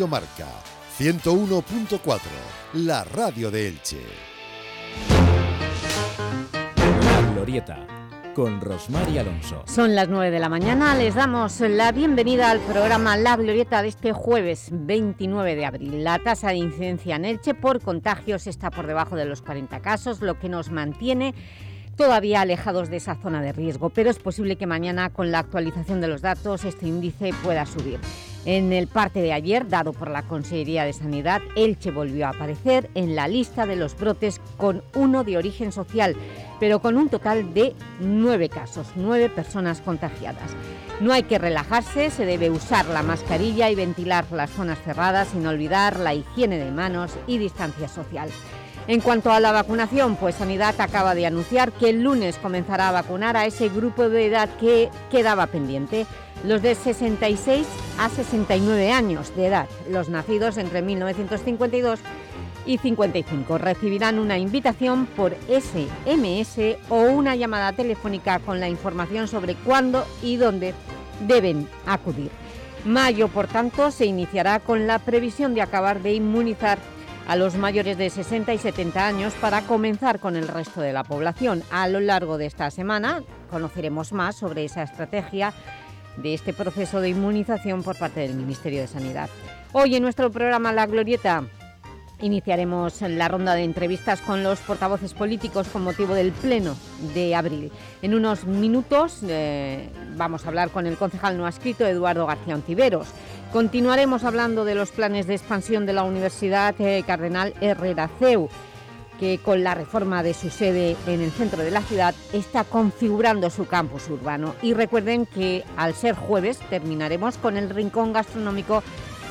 Radio Marca 101.4, la radio de Elche. La Glorieta con Rosmar y Alonso. Son las 9 de la mañana, les damos la bienvenida al programa La Glorieta de este jueves 29 de abril. La tasa de incidencia en Elche por contagios está por debajo de los 40 casos, lo que nos mantiene todavía alejados de esa zona de riesgo, pero es posible que mañana con la actualización de los datos este índice pueda subir. En el parte de ayer, dado por la Consejería de Sanidad, Elche volvió a aparecer en la lista de los brotes con uno de origen social, pero con un total de nueve casos, nueve personas contagiadas. No hay que relajarse, se debe usar la mascarilla y ventilar las zonas cerradas sin olvidar la higiene de manos y distancia social. En cuanto a la vacunación, pues Sanidad acaba de anunciar que el lunes comenzará a vacunar a ese grupo de edad que quedaba pendiente, los de 66 a 69 años de edad, los nacidos entre 1952 y 55. Recibirán una invitación por SMS o una llamada telefónica con la información sobre cuándo y dónde deben acudir. Mayo, por tanto, se iniciará con la previsión de acabar de inmunizar a los mayores de 60 y 70 años para comenzar con el resto de la población. A lo largo de esta semana conoceremos más sobre esa estrategia de este proceso de inmunización por parte del Ministerio de Sanidad. Hoy en nuestro programa La Glorieta iniciaremos la ronda de entrevistas con los portavoces políticos con motivo del Pleno de abril. En unos minutos eh, vamos a hablar con el concejal no escrito Eduardo García Ontiveros. Continuaremos hablando de los planes de expansión de la Universidad eh, Cardenal Herrera CEU, que con la reforma de su sede en el centro de la ciudad está configurando su campus urbano. Y recuerden que al ser jueves terminaremos con el rincón gastronómico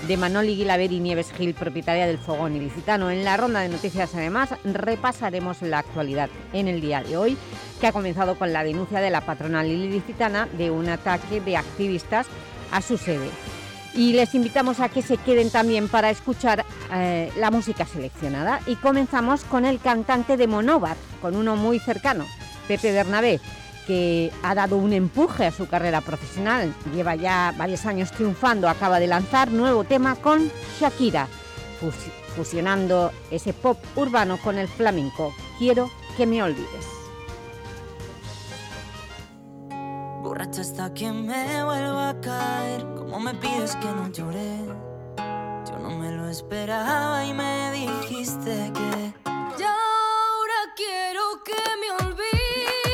de Manoli Guilaber y Nieves Gil, propietaria del Fogón Ilicitano. En la ronda de noticias, además, repasaremos la actualidad en el día de hoy, que ha comenzado con la denuncia de la patronal ilicitana de un ataque de activistas a su sede y les invitamos a que se queden también para escuchar eh, la música seleccionada. Y comenzamos con el cantante de Monóvar, con uno muy cercano, Pepe Bernabé, que ha dado un empuje a su carrera profesional. Lleva ya varios años triunfando, acaba de lanzar nuevo tema con Shakira, fusionando ese pop urbano con el flamenco. Quiero que me olvides. Borracho hasta que me vuelva a caer. ¿Cómo me pides que no llore? Yo no me lo esperaba y me dijiste que. Ya ahora quiero que me olvides.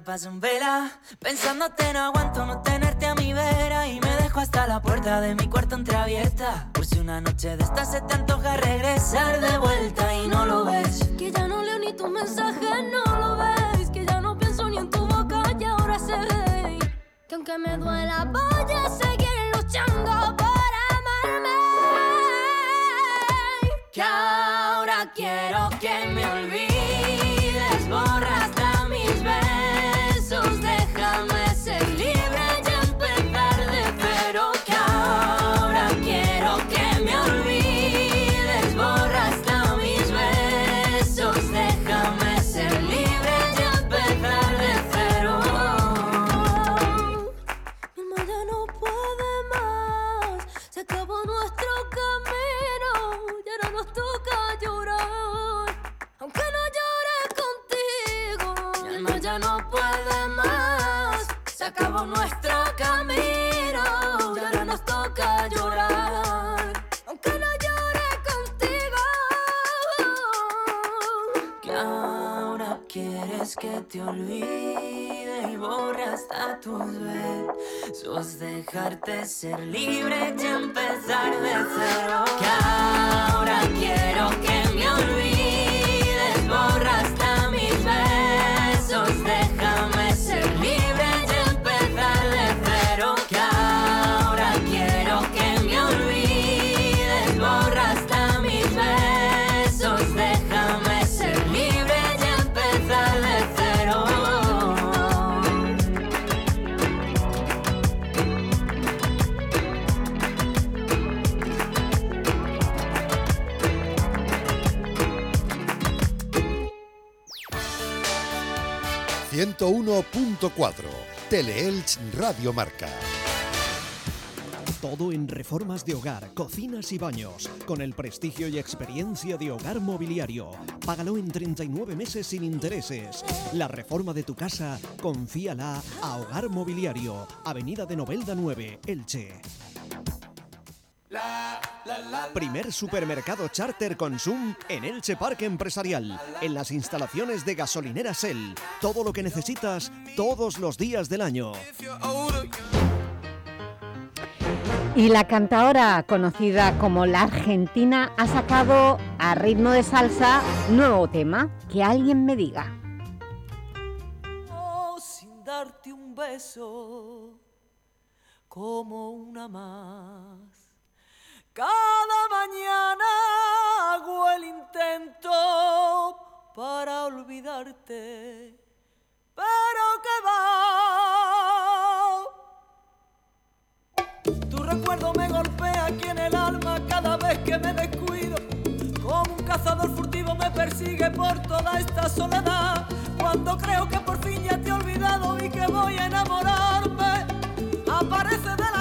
Paso en vela. Pensándote no aguanto no tenerte a mi vera. Y me dejo hasta la puerta de mi cuarto entreabierta. Por si una noche de estas se te antoja regresar de vuelta y no lo ves. Que ya no leo ni tu mensaje, no lo ves. Que ya no pienso ni en tu boca y ahora sé. Que aunque me duela voy a seguir luchando por amarme. Que ahora quiero que me olvides, Ser libre y empezar de cero. 101.4 Teleelch Radio Marca. Todo en reformas de hogar, cocinas y baños, con el prestigio y experiencia de Hogar Mobiliario. Págalo en 39 meses sin intereses. La reforma de tu casa, confíala a Hogar Mobiliario, Avenida de Novelda 9, Elche. Primer supermercado charter Consum en Elche Parque Empresarial, en las instalaciones de gasolinera Shell. Todo lo que necesitas todos los días del año. Y la cantadora conocida como La Argentina ha sacado a ritmo de salsa nuevo tema, Que alguien me diga. Oh, sin darte un beso como una más. Cada mañana hago el intento para olvidarte, pero que va. Tu recuerdo me golpea aquí en el alma cada vez que me descuido. Como un cazador furtivo me persigue por toda esta soledad. Cuando creo que por fin ya te he olvidado y que voy a enamorarme, aparece de la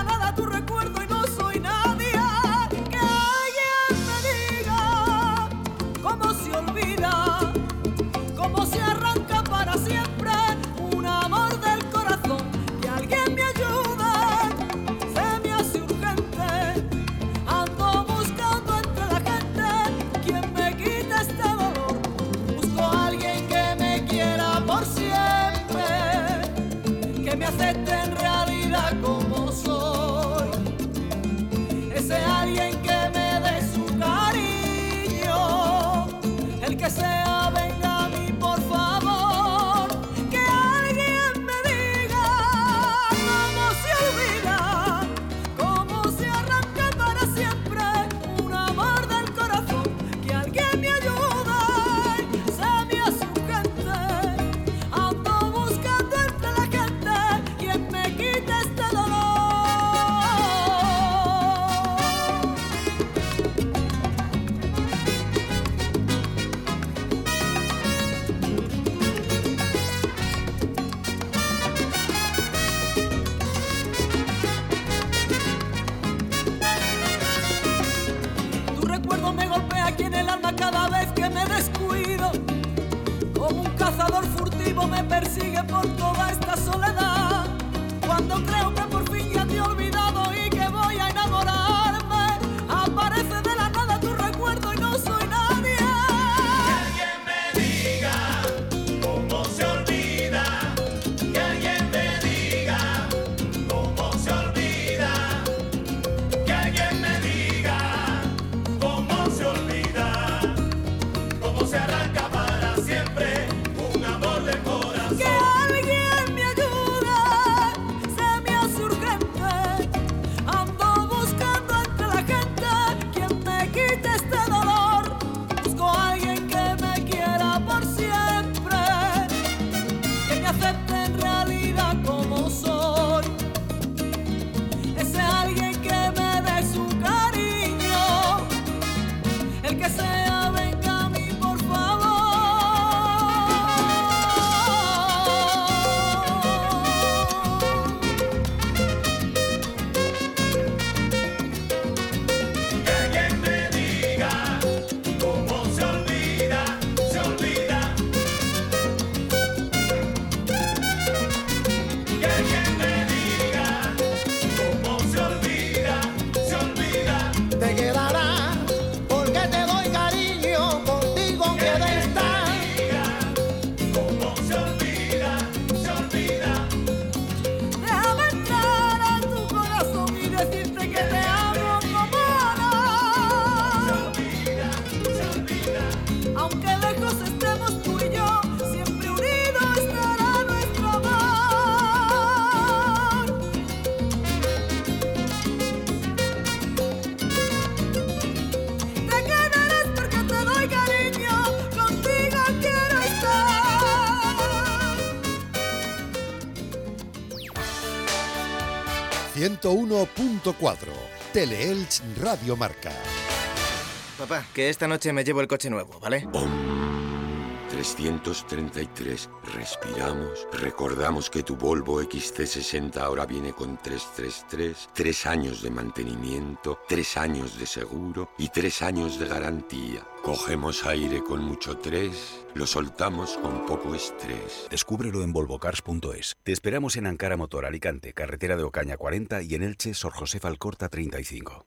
101.4 Teleelch Radio Marca. Papá, que esta noche me llevo el coche nuevo, ¿vale? 333. Respiramos. Recordamos que tu Volvo XC60 ahora viene con 333, 3 años de mantenimiento, 3 años de seguro y 3 años de garantía. Cogemos aire con mucho 3, lo soltamos con poco estrés. Descúbrelo en volvocars.es. Te esperamos en Ankara Motor Alicante, carretera de Ocaña 40 y en Elche, Sor José Alcorta 35.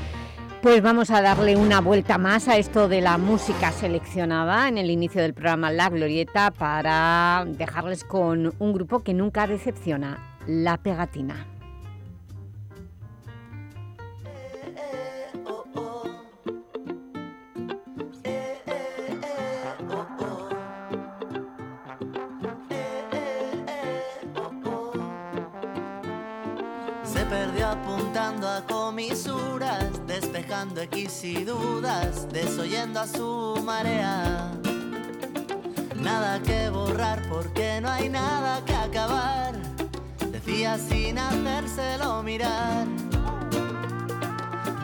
Pues vamos a darle una vuelta más a esto de la música seleccionada en el inicio del programa La Glorieta para dejarles con un grupo que nunca decepciona, La Pegatina. Comisuras, despejando X y dudas, desoyendo a su marea. Nada que borrar porque no hay nada que acabar, decía sin hacérselo mirar.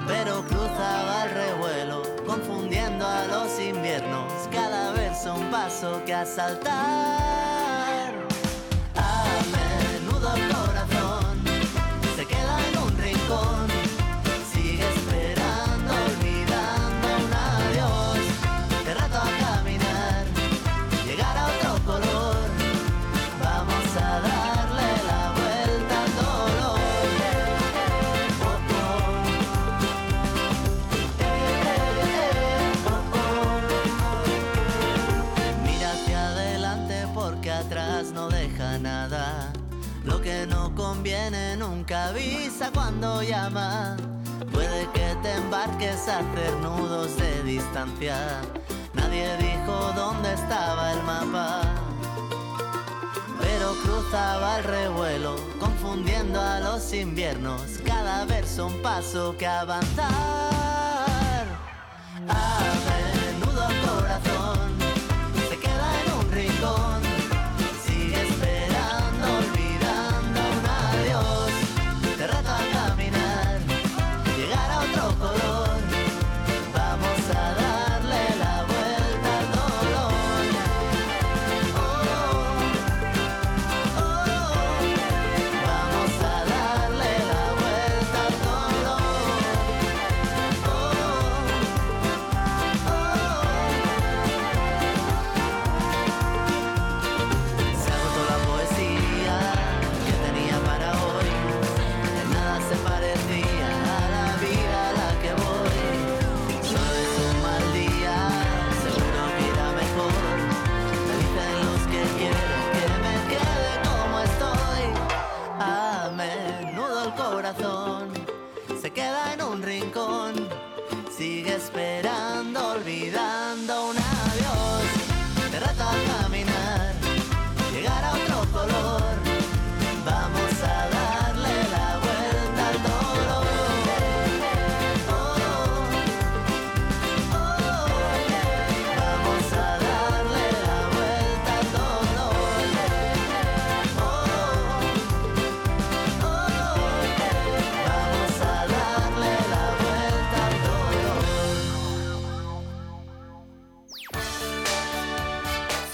Pero cruzaba el revuelo, confundiendo a los inviernos, cada verso un paso que asaltar. Nunca avisa cuando llama. Puede que te embarques a hacer nudos de distancia. Nadie dijo dónde estaba el mapa. Pero cruzaba el revuelo, confundiendo a los inviernos. Cada verso un paso que avanzar. A menudo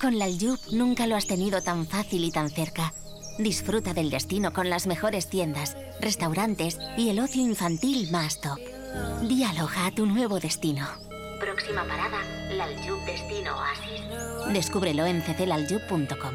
Con la Aljub nunca lo has tenido tan fácil y tan cerca. Disfruta del destino con las mejores tiendas, restaurantes y el ocio infantil más top. Dialoga a tu nuevo destino. Próxima parada, la Aljub Destino Oasis. Descúbrelo en cclaljub.com.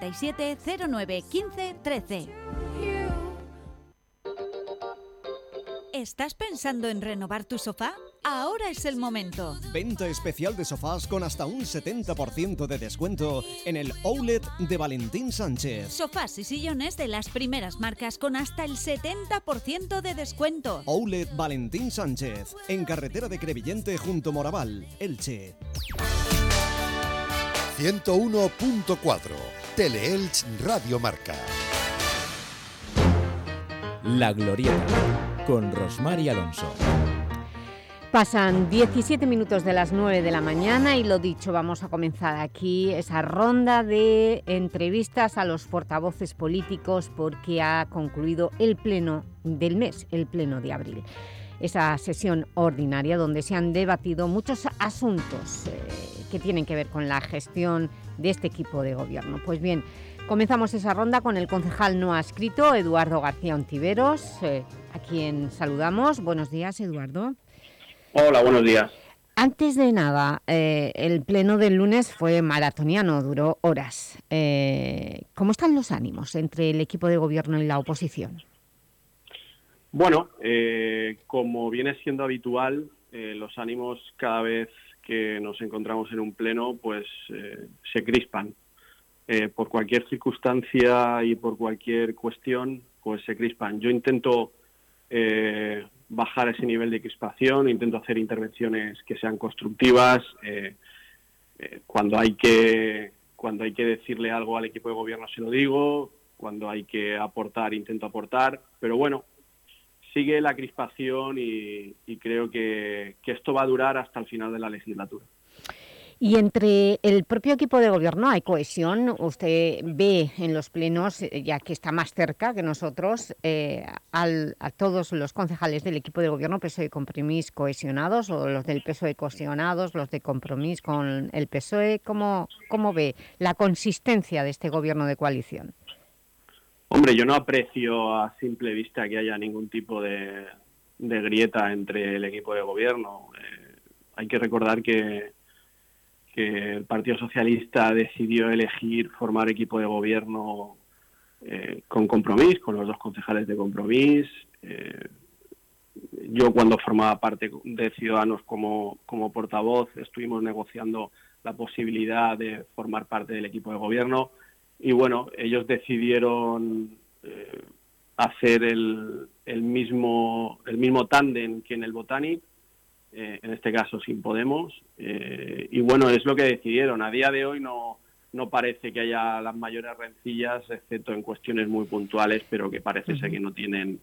637 09 15 13. ¿Estás pensando en renovar tu sofá? Ahora es el momento. Venta especial de sofás con hasta un 70% de descuento en el Outlet de Valentín Sánchez. Sofás y sillones de las primeras marcas con hasta el 70% de descuento. Outlet Valentín Sánchez, en carretera de Crevillente junto Moraval, Elche. 101.4 Teleelch Radio Marca. La Glorieta con Rosmar y Alonso. Pasan 17 minutos de las 9 de la mañana y lo dicho, vamos a comenzar aquí esa ronda de entrevistas a los portavoces políticos porque ha concluido el pleno del mes, el pleno de abril. Esa sesión ordinaria donde se han debatido muchos asuntos eh, que tienen que ver con la gestión de este equipo de gobierno. Pues bien, comenzamos esa ronda con el concejal no adscrito, Eduardo García Ontiveros, eh, a quien saludamos. Buenos días, Eduardo. Hola, buenos días. Antes de nada, eh, el pleno del lunes fue maratoniano, duró horas. Eh, ¿Cómo están los ánimos entre el equipo de gobierno y la oposición? Bueno, como viene siendo habitual, los ánimos cada vez que nos encontramos en un pleno, pues eh, se crispan. Eh, por cualquier circunstancia y por cualquier cuestión, pues se crispan. Yo intento eh, bajar ese nivel de crispación, intento hacer intervenciones que sean constructivas. cuando hay que cuando hay que decirle algo al equipo de gobierno se lo digo, cuando hay que aportar intento aportar, pero bueno, sigue la crispación y, creo que, que esto va a durar hasta el final de la legislatura. Y entre el propio equipo de gobierno hay cohesión. Usted ve en los plenos, eh, ya que está más cerca que nosotros, eh, al- a todos los concejales del equipo de gobierno PSOE Compromís cohesionados, o los del PSOE cohesionados, los de Compromís con el PSOE. ¿Cómo, cómo ve la consistencia de este gobierno de coalición? Hombre, yo no aprecio a simple vista que haya ningún tipo de, grieta entre el equipo de gobierno. Eh, hay que recordar que, que el Partido Socialista decidió elegir formar equipo de gobierno eh, con compromiso, con los dos concejales de compromiso. Eh, yo cuando formaba parte de Ciudadanos como, como portavoz estuvimos negociando la posibilidad de formar parte del equipo de gobierno y bueno, ellos decidieron eh, hacer el, el mismo el mismo tándem que en el Botanic, eh, en este caso sin Podemos, eh, y bueno, es lo que decidieron. A día de hoy no, no parece que haya las mayores rencillas, excepto en cuestiones muy puntuales, pero que parece ser que no tienen,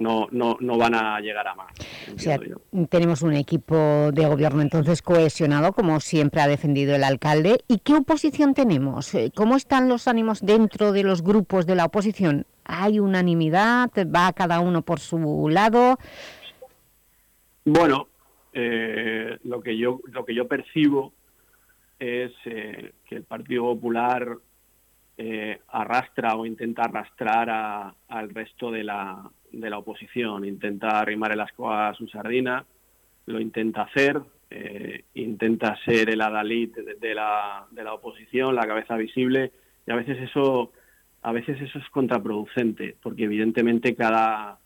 no, no, no van a llegar a más. O sea, entiendo yo. tenemos un equipo de gobierno entonces cohesionado, como siempre ha defendido el alcalde. ¿Y qué oposición tenemos? Eh, ¿Cómo están los ánimos dentro de los grupos de la oposición? ¿Hay unanimidad? ¿Va cada uno por su lado? Bueno, eh, lo que yo lo que yo percibo es eh, que el Partido Popular eh, arrastra o intenta arrastrar al resto de la, de la oposición, intenta arrimar el asco a su sardina, lo intenta hacer, eh, intenta ser el adalid de, de la, de la oposición, la cabeza visible, y a veces eso a veces eso es contraproducente, porque evidentemente cada,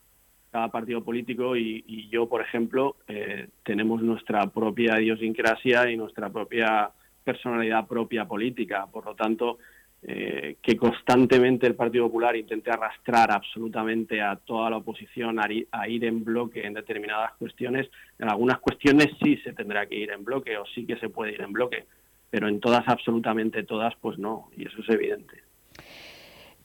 cada partido político y, y yo, por ejemplo, eh, tenemos nuestra propia idiosincrasia y nuestra propia personalidad propia política. Por lo tanto, eh, que constantemente el Partido Popular intente arrastrar absolutamente a toda la oposición a, ir- a ir en bloque en determinadas cuestiones. En algunas cuestiones sí se tendrá que ir en bloque o sí que se puede ir en bloque, pero en todas, absolutamente todas, pues no, y eso es evidente.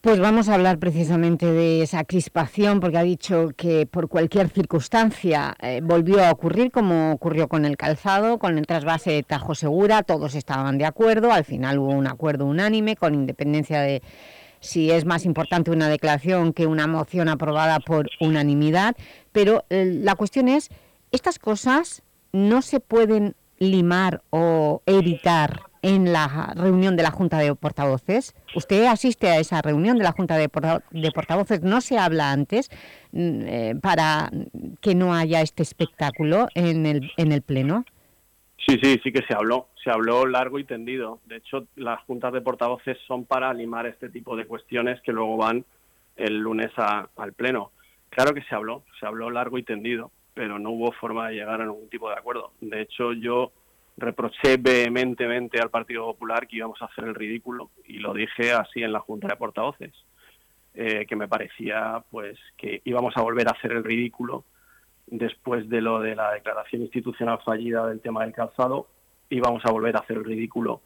Pues vamos a hablar precisamente de esa crispación, porque ha dicho que por cualquier circunstancia eh, volvió a ocurrir, como ocurrió con el calzado, con el trasvase de Tajo Segura, todos estaban de acuerdo, al final hubo un acuerdo unánime, con independencia de si es más importante una declaración que una moción aprobada por unanimidad, pero eh, la cuestión es, ¿estas cosas no se pueden limar o evitar en la reunión de la Junta de Portavoces? ¿Usted asiste a esa reunión de la Junta de, Porta- de Portavoces? ¿No se habla antes mm, eh, para que no haya este espectáculo en el, en el Pleno? Sí, sí, sí que se habló. Se habló largo y tendido. De hecho, las juntas de portavoces son para limar este tipo de cuestiones que luego van el lunes al Pleno. Claro que se habló, se habló largo y tendido, pero no hubo forma de llegar a ningún tipo de acuerdo. De hecho, yo reproché vehementemente al Partido Popular que íbamos a hacer el ridículo y lo dije así en la junta de portavoces, eh, que me parecía pues que íbamos a volver a hacer el ridículo después de lo de la declaración institucional fallida del tema del calzado, íbamos a volver a hacer el ridículo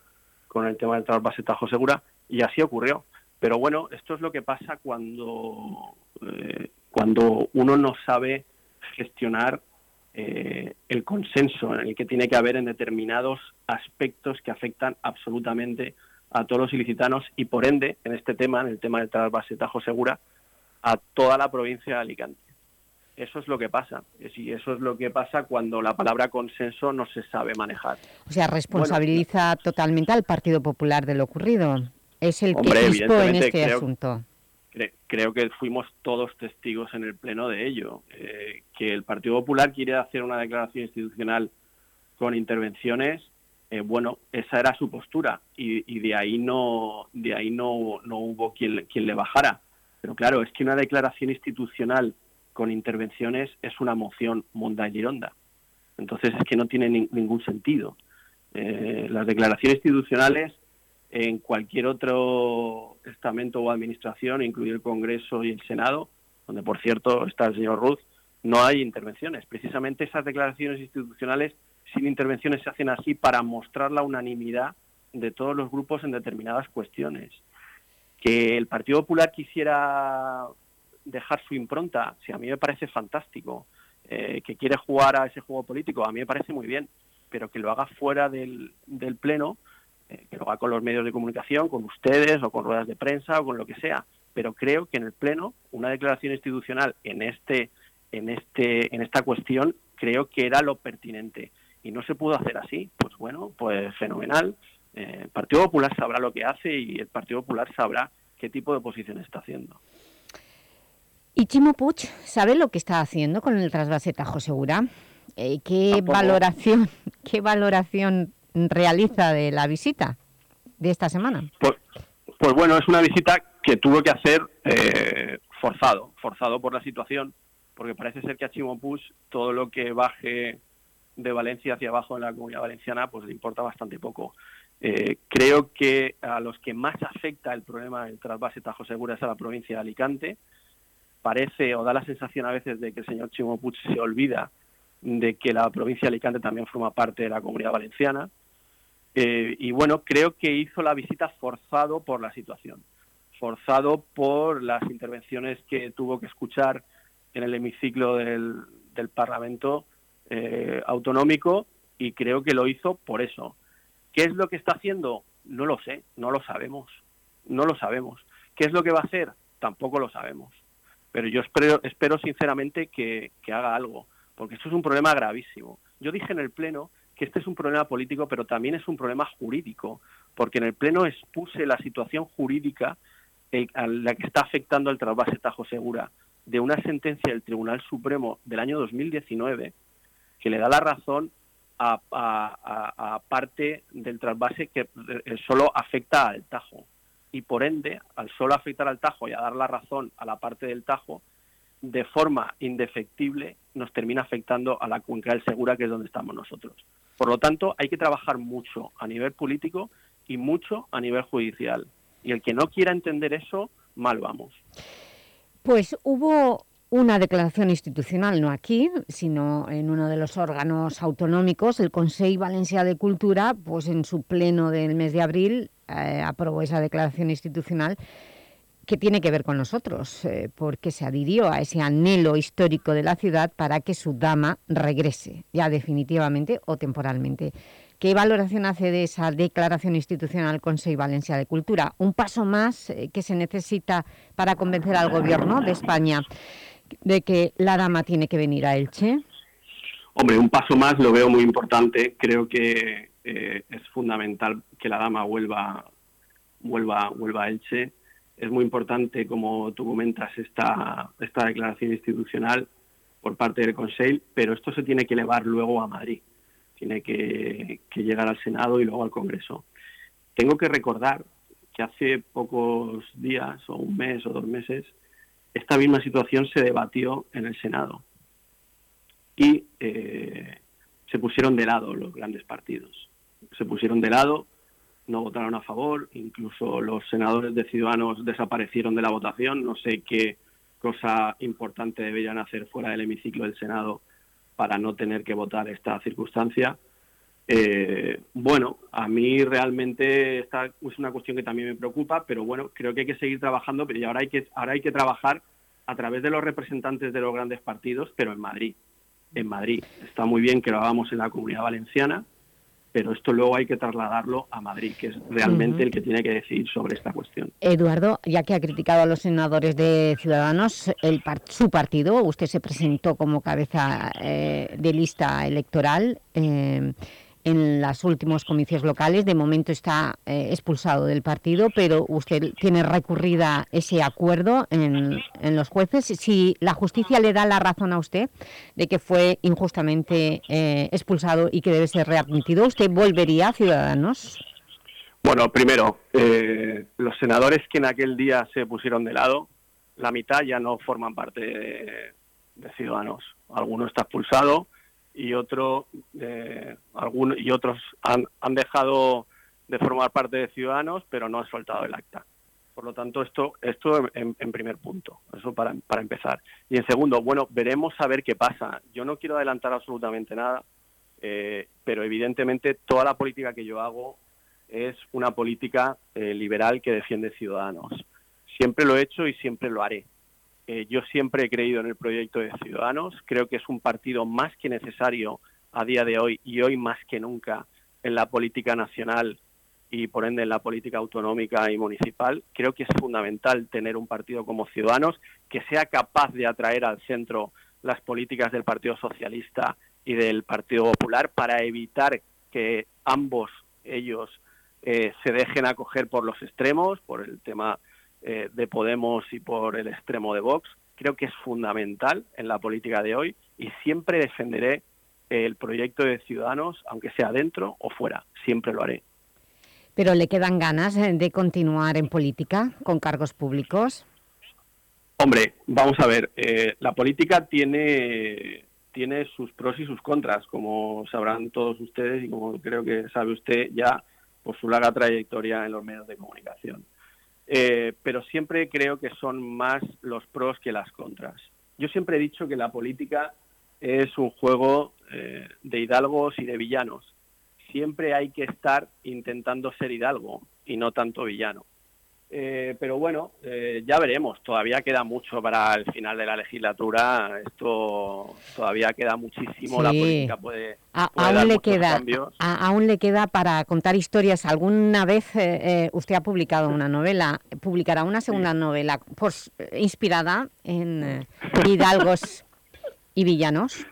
con el tema del trasvase Tajo Segura, y así ocurrió. Pero bueno, esto es lo que pasa cuando, eh, cuando uno no sabe gestionar eh, el consenso en el que tiene que haber en determinados aspectos que afectan absolutamente a todos los ilicitanos y por ende, en este tema, en el tema del trasvase Tajo Segura, a toda la provincia de Alicante. Eso es lo que pasa. Y eso es lo que pasa cuando la palabra consenso no se sabe manejar. O sea, responsabiliza totalmente al Partido Popular de lo ocurrido. Es el Hombre, que en este creo- asunto. Cre- creo que fuimos todos testigos en el pleno de ello. Eh, que el Partido Popular quiere hacer una declaración institucional con intervenciones, eh, bueno, esa era su postura y, de ahí no de ahí no, no hubo quien, quien le bajara. Pero claro, es que una declaración institucional con intervenciones es una moción monda y gironda. Entonces es que no tiene ni- ningún sentido. Eh, las declaraciones institucionales en cualquier otro estamento o administración, incluido el Congreso y el Senado, donde por cierto está el señor Ruth, no hay intervenciones. Precisamente esas declaraciones institucionales sin intervenciones se hacen así para mostrar la unanimidad de todos los grupos en determinadas cuestiones. Que el Partido Popular quisiera dejar su impronta, si a mí me parece fantástico. Eh, que quiere jugar a ese juego político, a mí me parece muy bien, pero que lo haga fuera del Pleno, eh, que lo haga con los medios de comunicación, con ustedes o con ruedas de prensa o con lo que sea. Pero creo que en el Pleno una declaración institucional en este en este en esta cuestión creo que era lo pertinente y no se pudo hacer así. Pues bueno, pues fenomenal. Eh, el Partido Popular sabrá lo que hace y el Partido Popular sabrá qué tipo de posición está haciendo. ¿Y Chimo Puig sabe lo que está haciendo con el trasvase Tajo Segura? Eh, ¿qué, Tampoco. valoración, ¿Qué valoración realiza de la visita de esta semana? Pues, pues bueno, es una visita que tuvo que hacer eh, forzado, forzado por la situación, porque parece ser que a Chimo Puig todo lo que baje de Valencia hacia abajo en la comunidad valenciana pues le importa bastante poco. Eh, creo que a los que más afecta el problema del trasvase Tajo Segura es a la provincia de Alicante. Parece o da la sensación a veces de que el señor Chimo Puig se olvida de que la provincia de Alicante también forma parte de la comunidad valenciana. Eh, y bueno, creo que hizo la visita forzado por la situación, forzado por las intervenciones que tuvo que escuchar en el hemiciclo del, del Parlamento eh, autonómico y creo que lo hizo por eso. ¿Qué es lo que está haciendo? No lo sé, no lo sabemos, no lo sabemos. ¿Qué es lo que va a hacer? Tampoco lo sabemos. Pero yo espero, espero sinceramente que, que haga algo, porque esto es un problema gravísimo. Yo dije en el Pleno que este es un problema político, pero también es un problema jurídico, porque en el Pleno expuse la situación jurídica eh, a la que está afectando el trasvase Tajo Segura de una sentencia del Tribunal Supremo del año 2019 que le da la razón a, parte del trasvase que eh, solo afecta al Tajo. Y por ende, al solo afectar al Tajo y a dar la razón a la parte del Tajo, de forma indefectible nos termina afectando a la cuenca del Segura, que es donde estamos nosotros. Por lo tanto, hay que trabajar mucho a nivel político y mucho a nivel judicial. Y el que no quiera entender eso, mal vamos. Pues hubo una declaración institucional, no aquí, sino en uno de los órganos autonómicos, el Consejo Valencià de Cultura, pues en su pleno del mes de abril eh, aprobó esa declaración institucional que tiene que ver con nosotros, eh, porque se adhirió a ese anhelo histórico de la ciudad para que su dama regrese, ya definitivamente o temporalmente. ¿Qué valoración hace de esa declaración institucional Consejo Valencià de Cultura? Un paso más eh, que se necesita para convencer al Gobierno de España de que la dama tiene que venir a Elche. Hombre, un paso más lo veo muy importante. Creo que eh, es fundamental que la dama vuelva, vuelva, vuelva a Elche. Es muy importante, como tú comentas, esta, esta declaración institucional por parte del Consejo, pero esto se tiene que elevar luego a Madrid. Tiene que, llegar al Senado y luego al Congreso. Tengo que recordar que hace pocos días, o un mes o dos meses, esta misma situación se debatió en el Senado y eh, se pusieron de lado los grandes partidos. Se pusieron de lado, no votaron a favor, incluso los senadores de Ciudadanos desaparecieron de la votación. No sé qué cosa importante deberían hacer fuera del hemiciclo del Senado para no tener que votar esta circunstancia. Eh, bueno, a mí realmente esta es una cuestión que también me preocupa, pero bueno, creo que hay que seguir trabajando, pero y ahora hay que ahora hay que trabajar a través de los representantes de los grandes partidos, pero en Madrid. En Madrid. Está muy bien que lo hagamos en la comunidad valenciana, pero esto luego hay que trasladarlo a Madrid, que es realmente el que tiene que decidir sobre esta cuestión. Eduardo, ya que ha criticado a los senadores de Ciudadanos, el par- su partido, usted se presentó como cabeza eh, de lista electoral eh, en los últimos comicios locales, de momento está eh, expulsado del partido, pero usted tiene recurrida ese acuerdo en, los jueces. Si la justicia le da la razón a usted de que fue injustamente eh, expulsado y que debe ser readmitido, ¿usted volvería a Ciudadanos? Bueno, primero, eh, los senadores que en aquel día se pusieron de lado, la mitad ya no forman parte de Ciudadanos. Alguno está expulsado y otro, eh, alguno- y otros han, han dejado de formar parte de Ciudadanos, pero no han soltado el acta. Por lo tanto, esto, esto en, en primer punto, eso para, para empezar. Y en segundo, bueno, veremos a ver qué pasa. Yo no quiero adelantar absolutamente nada, eh, pero evidentemente toda la política que yo hago es una política eh, liberal que defiende ciudadanos. Siempre lo he hecho y siempre lo haré. Eh, yo siempre he creído en el proyecto de Ciudadanos. Creo que es un partido más que necesario a día de hoy y hoy más que nunca en la política nacional y por ende en la política autonómica y municipal. Creo que es fundamental tener un partido como Ciudadanos que sea capaz de atraer al centro las políticas del Partido Socialista y del Partido Popular para evitar que ambos ellos eh, se dejen acoger por los extremos, por el tema eh, de Podemos y por el extremo de Vox. Creo que es fundamental en la política de hoy y siempre defenderé el proyecto de Ciudadanos, aunque sea dentro o fuera. Siempre lo haré. ¿Pero le quedan ganas eh, de continuar en política con cargos públicos? Hombre, vamos a ver, eh, la política tiene, tiene sus pros y sus contras, como sabrán todos ustedes y como creo que sabe usted ya por su larga trayectoria en los medios de comunicación. Eh, pero siempre creo que son más los pros que las contras. Yo siempre he dicho que la política es un juego eh, de hidalgos y de villanos. Siempre hay que estar intentando ser hidalgo y no tanto villano. Eh, pero bueno, eh, ya veremos. Todavía queda mucho para el final de la legislatura. Esto todavía queda muchísimo. La política puede, A- puede dar aún, le queda, a- aún le queda para contar historias. Alguna vez eh, eh, usted ha publicado una novela, publicará una segunda novela pues, eh, inspirada en hidalgos y villanos.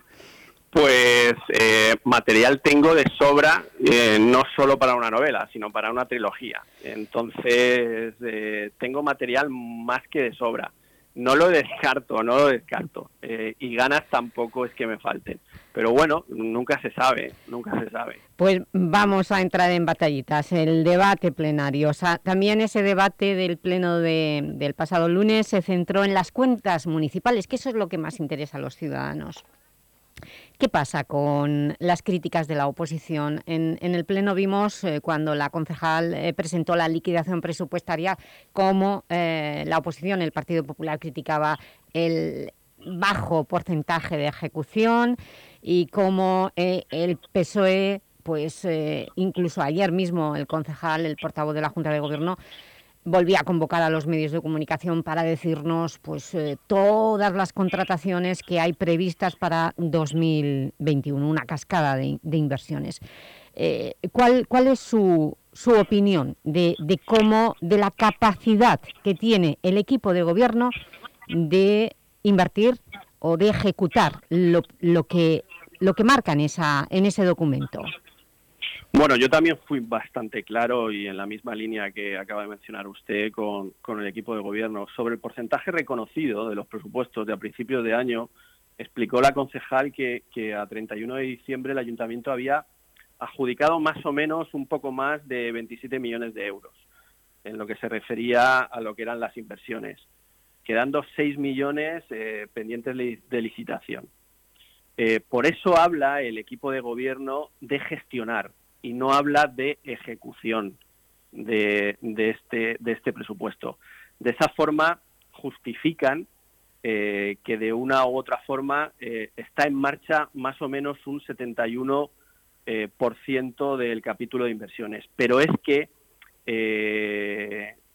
Pues eh, material tengo de sobra, eh, no solo para una novela, sino para una trilogía. Entonces, eh, tengo material más que de sobra. No lo descarto, no lo descarto. Eh, y ganas tampoco es que me falten. pero bueno, nunca se sabe, nunca se sabe. Pues vamos a entrar en batallitas, el debate plenario. O sea, también ese debate del pleno de, del pasado lunes se centró en las cuentas municipales, que eso es lo que más interesa a los ciudadanos. ¿Qué pasa con las críticas de la oposición? En, el Pleno vimos eh, cuando la concejal eh, presentó la liquidación presupuestaria cómo eh, la oposición, el Partido Popular, criticaba el bajo porcentaje de ejecución y cómo el PSOE, pues incluso ayer mismo el concejal, el portavoz de la Junta de Gobierno, volvía a convocar a los medios de comunicación para decirnos pues eh, todas las contrataciones que hay previstas para 2021, una cascada de, inversiones. Eh, ¿cuál, ¿Cuál es su, su opinión de, de cómo, de la capacidad que tiene el equipo de gobierno de invertir o de ejecutar lo, lo que lo que marca en, esa, en ese documento? Bueno, yo también fui bastante claro y en la misma línea que acaba de mencionar usted con, con el equipo de gobierno. Sobre el porcentaje reconocido de los presupuestos de a principios de año, explicó la concejal que, que a 31 de diciembre el ayuntamiento había adjudicado más o menos un poco más de 27 millones de euros en lo que se refería a lo que eran las inversiones, quedando 6 millones eh, pendientes de licitación. Eh, por eso habla el equipo de gobierno de gestionar y no habla de ejecución de, de este, de este presupuesto. De esa forma justifican eh, que de una u otra forma eh, está en marcha más o menos un 71% eh, por ciento del capítulo de inversiones. Pero es que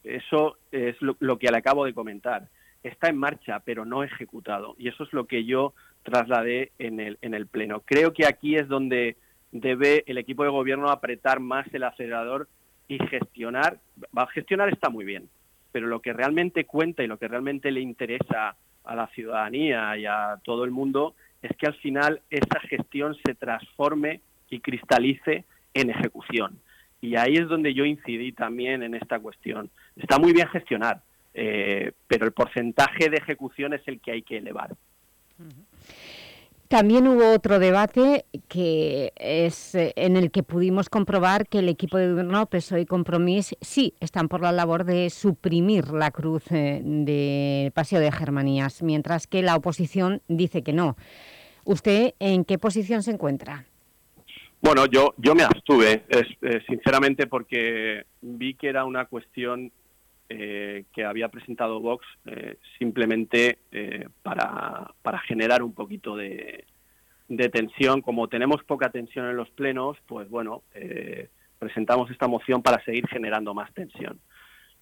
eso es lo, lo, que le acabo de comentar. Está en marcha, pero no ejecutado. Y eso es lo que yo trasladé en el, en el Pleno. Creo que aquí es donde debe el equipo de gobierno apretar más el acelerador y gestionar. Gestionar está muy bien, pero lo que realmente cuenta y lo que realmente le interesa a la ciudadanía y a todo el mundo es que al final esa gestión se transforme y cristalice en ejecución. Y ahí es donde yo incidí también en esta cuestión. Está muy bien gestionar, eh, pero el porcentaje de ejecución es el que hay que elevar. También hubo otro debate que es eh, en el que pudimos comprobar que el equipo de gobierno, PSOE y Compromís, sí están por la labor de suprimir la cruz eh, de Paseo de Germanías, mientras que la oposición dice que no. ¿Usted en qué posición se encuentra? Bueno, yo, yo me abstuve, eh, sinceramente, porque vi que era una cuestión eh, que había presentado Vox eh, simplemente eh, para, para, generar un poquito de, de, tensión. Como tenemos poca tensión en los plenos, pues bueno, eh, presentamos esta moción para seguir generando más tensión.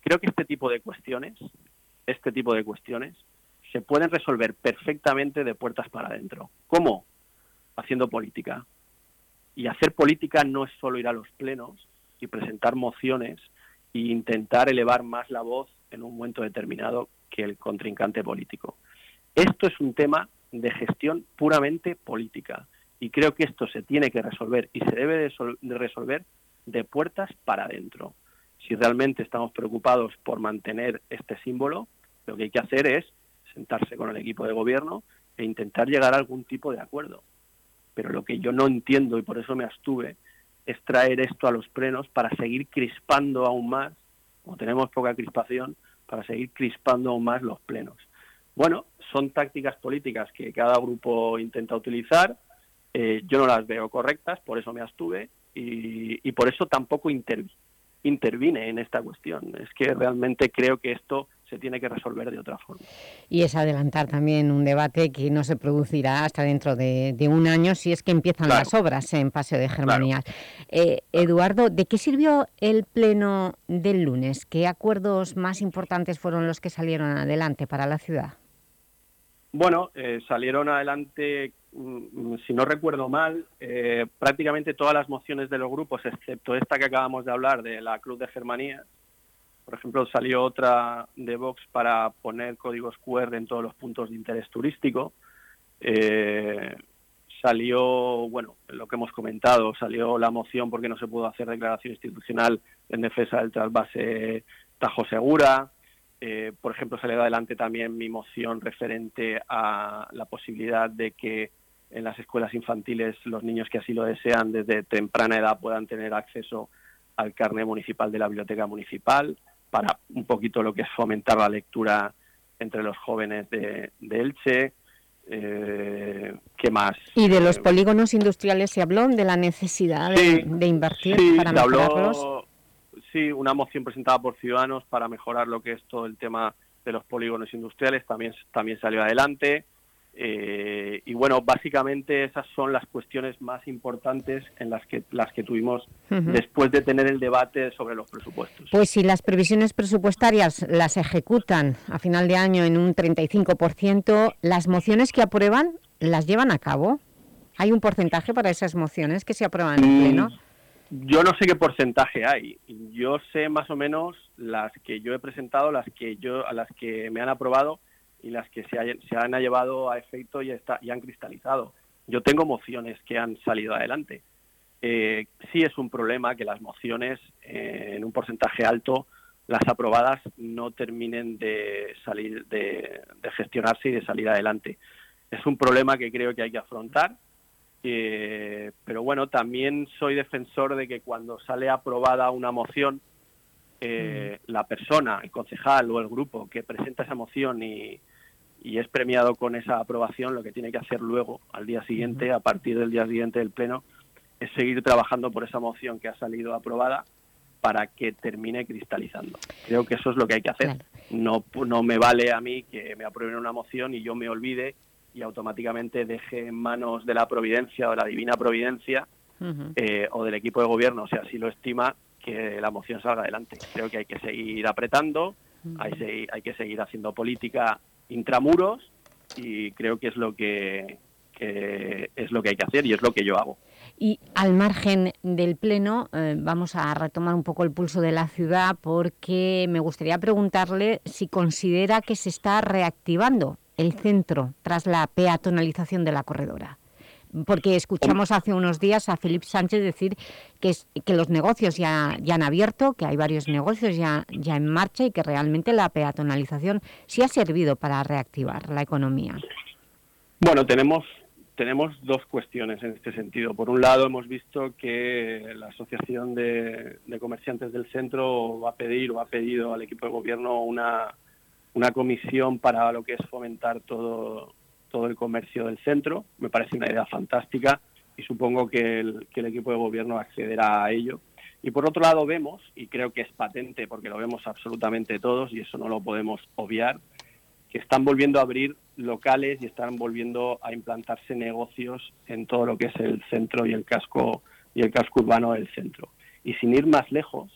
Creo que este tipo de cuestiones, este tipo de cuestiones, se pueden resolver perfectamente de puertas para adentro. ¿Cómo? Haciendo política. Y hacer política no es solo ir a los plenos y presentar mociones e intentar elevar más la voz en un momento determinado que el contrincante político. Esto es un tema de gestión puramente política y creo que esto se tiene que resolver y se debe de, resolver de puertas para adentro. Si realmente estamos preocupados por mantener este símbolo, lo que hay que hacer es sentarse con el equipo de gobierno e intentar llegar a algún tipo de acuerdo. Pero lo que yo no entiendo, y por eso me abstuve, es traer esto a los plenos para seguir crispando aún más, como tenemos poca crispación, para seguir crispando aún más los plenos. Bueno, son tácticas políticas que cada grupo intenta utilizar, eh, yo no las veo correctas, por eso me abstuve y, y por eso tampoco intervi intervine en esta cuestión. Es que realmente creo que esto se tiene que resolver de otra forma. Y es adelantar también un debate que no se producirá hasta dentro de, de un año si es que empiezan claro. las obras en Paseo de Germanías. Claro. Eh, Eduardo, ¿de qué sirvió el pleno del lunes? ¿Qué acuerdos más importantes fueron los que salieron adelante para la ciudad? Bueno, eh, salieron adelante, mm, si no recuerdo mal, eh, prácticamente todas las mociones de los grupos, excepto esta que acabamos de hablar, de la Cruz de Germanías, por ejemplo, salió otra de Vox para poner códigos QR en todos los puntos de interés turístico. Eh, salió, bueno, lo que hemos comentado, salió la moción porque no se pudo hacer declaración institucional en defensa del trasvase Tajo Segura. Eh, por ejemplo, salió adelante también mi moción referente a la posibilidad de que en las escuelas infantiles los niños que así lo desean desde temprana edad puedan tener acceso al carnet municipal de la biblioteca municipal para un poquito lo que es fomentar la lectura entre los jóvenes de, de Elche. Eh, ¿Qué más? Y de los Eh, polígonos industriales se habló de la necesidad de, Sí, de invertir Sí, para habló, mejorarlos. sí, una moción presentada por Ciudadanos para mejorar lo que es todo el tema de los polígonos industriales, también, también salió adelante. Eh, y bueno, básicamente esas son las cuestiones más importantes en las que, las que tuvimos después de tener el debate sobre los presupuestos. Pues si las previsiones presupuestarias las ejecutan a final de año en un 35%, las mociones que aprueban las llevan a cabo. ¿Hay un porcentaje para esas mociones que se aprueban en Mm, pleno? Yo no sé qué porcentaje hay. Yo sé más o menos las que yo he presentado, las que yo, a las que me han aprobado y las que se, se han llevado a efecto y, está, y han cristalizado. Yo tengo mociones que han salido adelante. Eh, sí es un problema que las mociones eh, en un porcentaje alto, las aprobadas, no terminen de salir, de, de gestionarse y de salir adelante. Es un problema que creo que hay que afrontar eh, pero bueno, también soy defensor de que cuando sale aprobada una moción, eh, la persona, el concejal o el grupo que presenta esa moción y, y es premiado con esa aprobación, lo que tiene que hacer luego, al día siguiente, a partir del día siguiente del Pleno, es seguir trabajando por esa moción que ha salido aprobada para que termine cristalizando. Creo que eso es lo que hay que hacer. No, no me vale a mí que me aprueben una moción y yo me olvide y automáticamente deje en manos de la providencia o de la divina providencia eh, o del equipo de gobierno, o sea, si lo estima, que la moción salga adelante. Creo que hay que seguir apretando, hay, hay que seguir haciendo política intramuros y creo que es lo que, es lo que hay que hacer y es lo que yo hago. Y al margen del Pleno, eh, vamos a retomar un poco el pulso de la ciudad porque me gustaría preguntarle si considera que se está reactivando el centro tras la peatonalización de la corredora. Porque escuchamos hace unos días a Felipe Sánchez decir que, es- que los negocios ya, ya han abierto, que hay varios negocios ya, ya en marcha y que realmente la peatonalización sí ha servido para reactivar la economía. Bueno, tenemos, tenemos dos cuestiones en este sentido. Por un lado, hemos visto que la Asociación de, de Comerciantes del Centro va a pedir o ha pedido al equipo de gobierno una, una comisión para lo que es fomentar todo, todo el comercio del centro. Me parece una idea fantástica y supongo que el, equipo de gobierno accederá a ello. Y por otro lado vemos, y creo que es patente porque lo vemos absolutamente todos y eso no lo podemos obviar, que están volviendo a abrir locales y están volviendo a implantarse negocios en todo lo que es el centro y el casco y el casco urbano del centro. Y sin ir más lejos,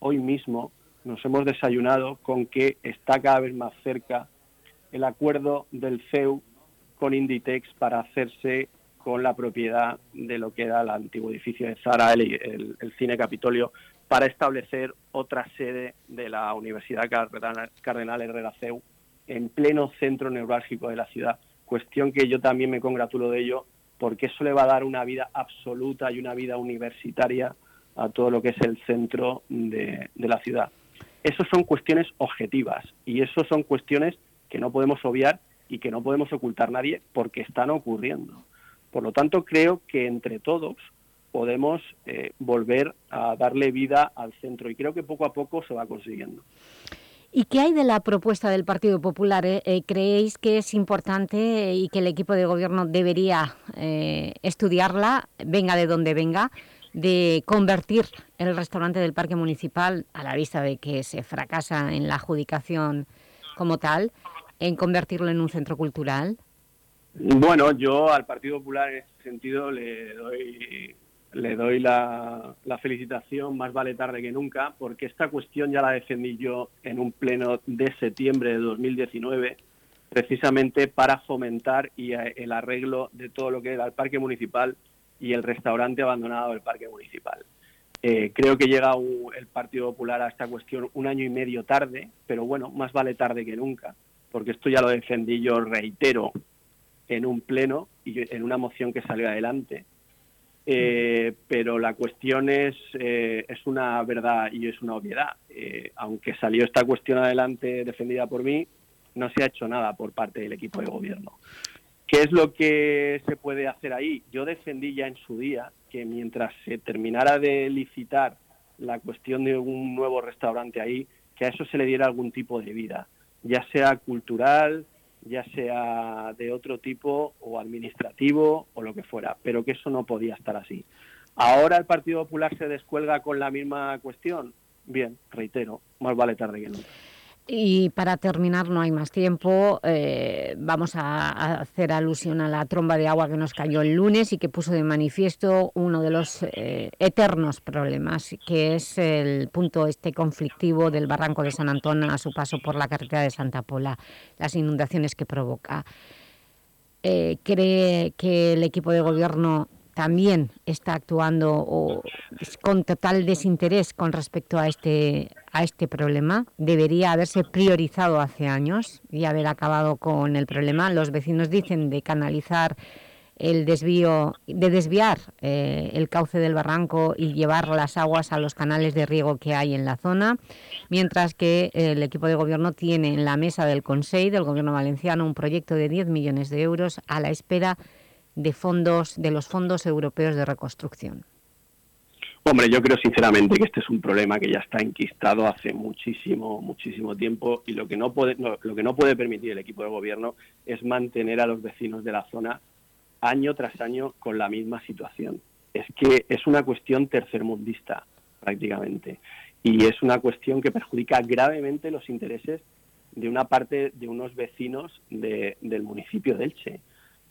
hoy mismo nos hemos desayunado con que está cada vez más cerca el acuerdo del CEU con Inditex para hacerse con la propiedad de lo que era el antiguo edificio de Zara, el, el- Cine Capitolio, para establecer otra sede de la Universidad Cardenal, Cardenal Herrera CEU en pleno centro neurálgico de la ciudad. Cuestión que yo también me congratulo de ello, porque eso le va a dar una vida absoluta y una vida universitaria a todo lo que es el centro de, de la ciudad. Esas son cuestiones objetivas y eso son cuestiones que no podemos obviar y que no podemos ocultar nadie porque están ocurriendo. Por lo tanto, creo que entre todos podemos eh, volver a darle vida al centro y creo que poco a poco se va consiguiendo. ¿Y qué hay de la propuesta del Partido Popular? eh? Eh, ¿Creéis que es importante y que el equipo de gobierno debería estudiarla, venga de donde venga, de convertir el restaurante del Parque Municipal, a la vista de que se fracasa en la adjudicación como tal, en convertirlo en un centro cultural? Bueno, yo al Partido Popular en ese sentido le doy le doy la, felicitación, más vale tarde que nunca, porque esta cuestión ya la defendí yo en un pleno de septiembre de 2019, precisamente para fomentar y, eh, el arreglo de todo lo que era el parque municipal y el restaurante abandonado del parque municipal. Eh, creo que llega el Partido Popular a esta cuestión un año y medio tarde, pero bueno, más vale tarde que nunca, porque esto ya lo defendí yo, reitero, en un pleno y en una moción que salió adelante. Eh, pero la cuestión es, eh, es una verdad y es una obviedad. Eh, aunque salió esta cuestión adelante defendida por mí, no se ha hecho nada por parte del equipo de gobierno. ¿Qué es lo que se puede hacer ahí? Yo defendí ya en su día que mientras se terminara de licitar la cuestión de un nuevo restaurante ahí, que a eso se le diera algún tipo de vida, ya sea cultural, ya sea de otro tipo o administrativo o lo que fuera, pero que eso no podía estar así. Ahora el Partido Popular se descuelga con la misma cuestión. Bien, reitero, más vale tarde que nunca. Y para terminar, no hay más tiempo, eh, vamos a, hacer alusión a la tromba de agua que nos cayó el lunes y que puso de manifiesto uno de los eh, eternos problemas, que es el punto este conflictivo del barranco de San Antón a su paso por la carretera de Santa Pola, las inundaciones que provoca. Eh, ¿Cree que el equipo de gobierno también está actuando con total desinterés con respecto a este, a este problema. Debería haberse priorizado hace años y haber acabado con el problema. Los vecinos dicen de canalizar el desvío, de desviar eh, el cauce del barranco y llevar las aguas a los canales de riego que hay en la zona, mientras que el equipo de gobierno tiene en la mesa del Consejo del Gobierno valenciano un proyecto de 10 millones de euros a la espera fondos de los fondos europeos de reconstrucción? Hombre, yo creo sinceramente que este es un problema que ya está enquistado hace muchísimo, muchísimo tiempo y lo que no puede, lo que no puede permitir el equipo de gobierno es mantener a los vecinos de la zona año tras año con la misma situación. Es que es una cuestión tercermundista prácticamente y es una cuestión que perjudica gravemente los intereses de una parte de unos vecinos de, del municipio de Elche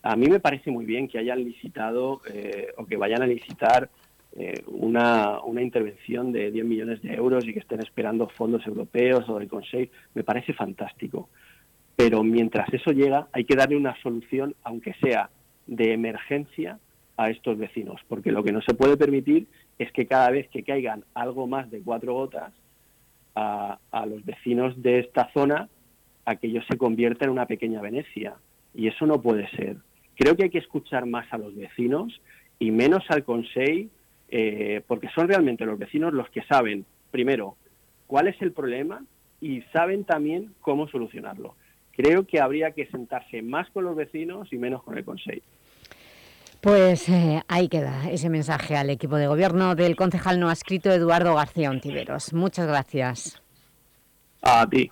a mí me parece muy bien que hayan licitado eh, o que vayan a licitar eh, una, una, intervención de 10 millones de euros y que estén esperando fondos europeos o del Consejo. Me parece fantástico. Pero mientras eso llega, hay que darle una solución, aunque sea de emergencia, a estos vecinos. Porque lo que no se puede permitir es que cada vez que caigan algo más de cuatro gotas, a, a los vecinos de esta zona, aquello se convierta en una pequeña Venecia. Y eso no puede ser creo que hay que escuchar más a los vecinos y menos al Consejo, eh, porque son realmente los vecinos los que saben, primero, cuál es el problema y saben también cómo solucionarlo. Creo que habría que sentarse más con los vecinos y menos con el Consejo. Pues eh, ahí queda ese mensaje al equipo de gobierno del concejal no escrito Eduardo García Ontiveros. Muchas gracias. A ti.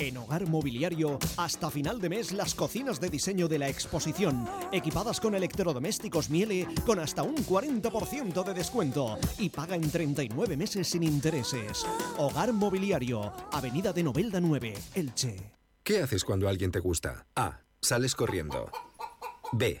En Hogar Mobiliario, hasta final de mes, las cocinas de diseño de la exposición, equipadas con electrodomésticos Miele, con hasta un 40% de descuento y paga en 39 meses sin intereses. Hogar Mobiliario, Avenida de Novelda 9, Elche. ¿Qué haces cuando alguien te gusta? A. Sales corriendo. B.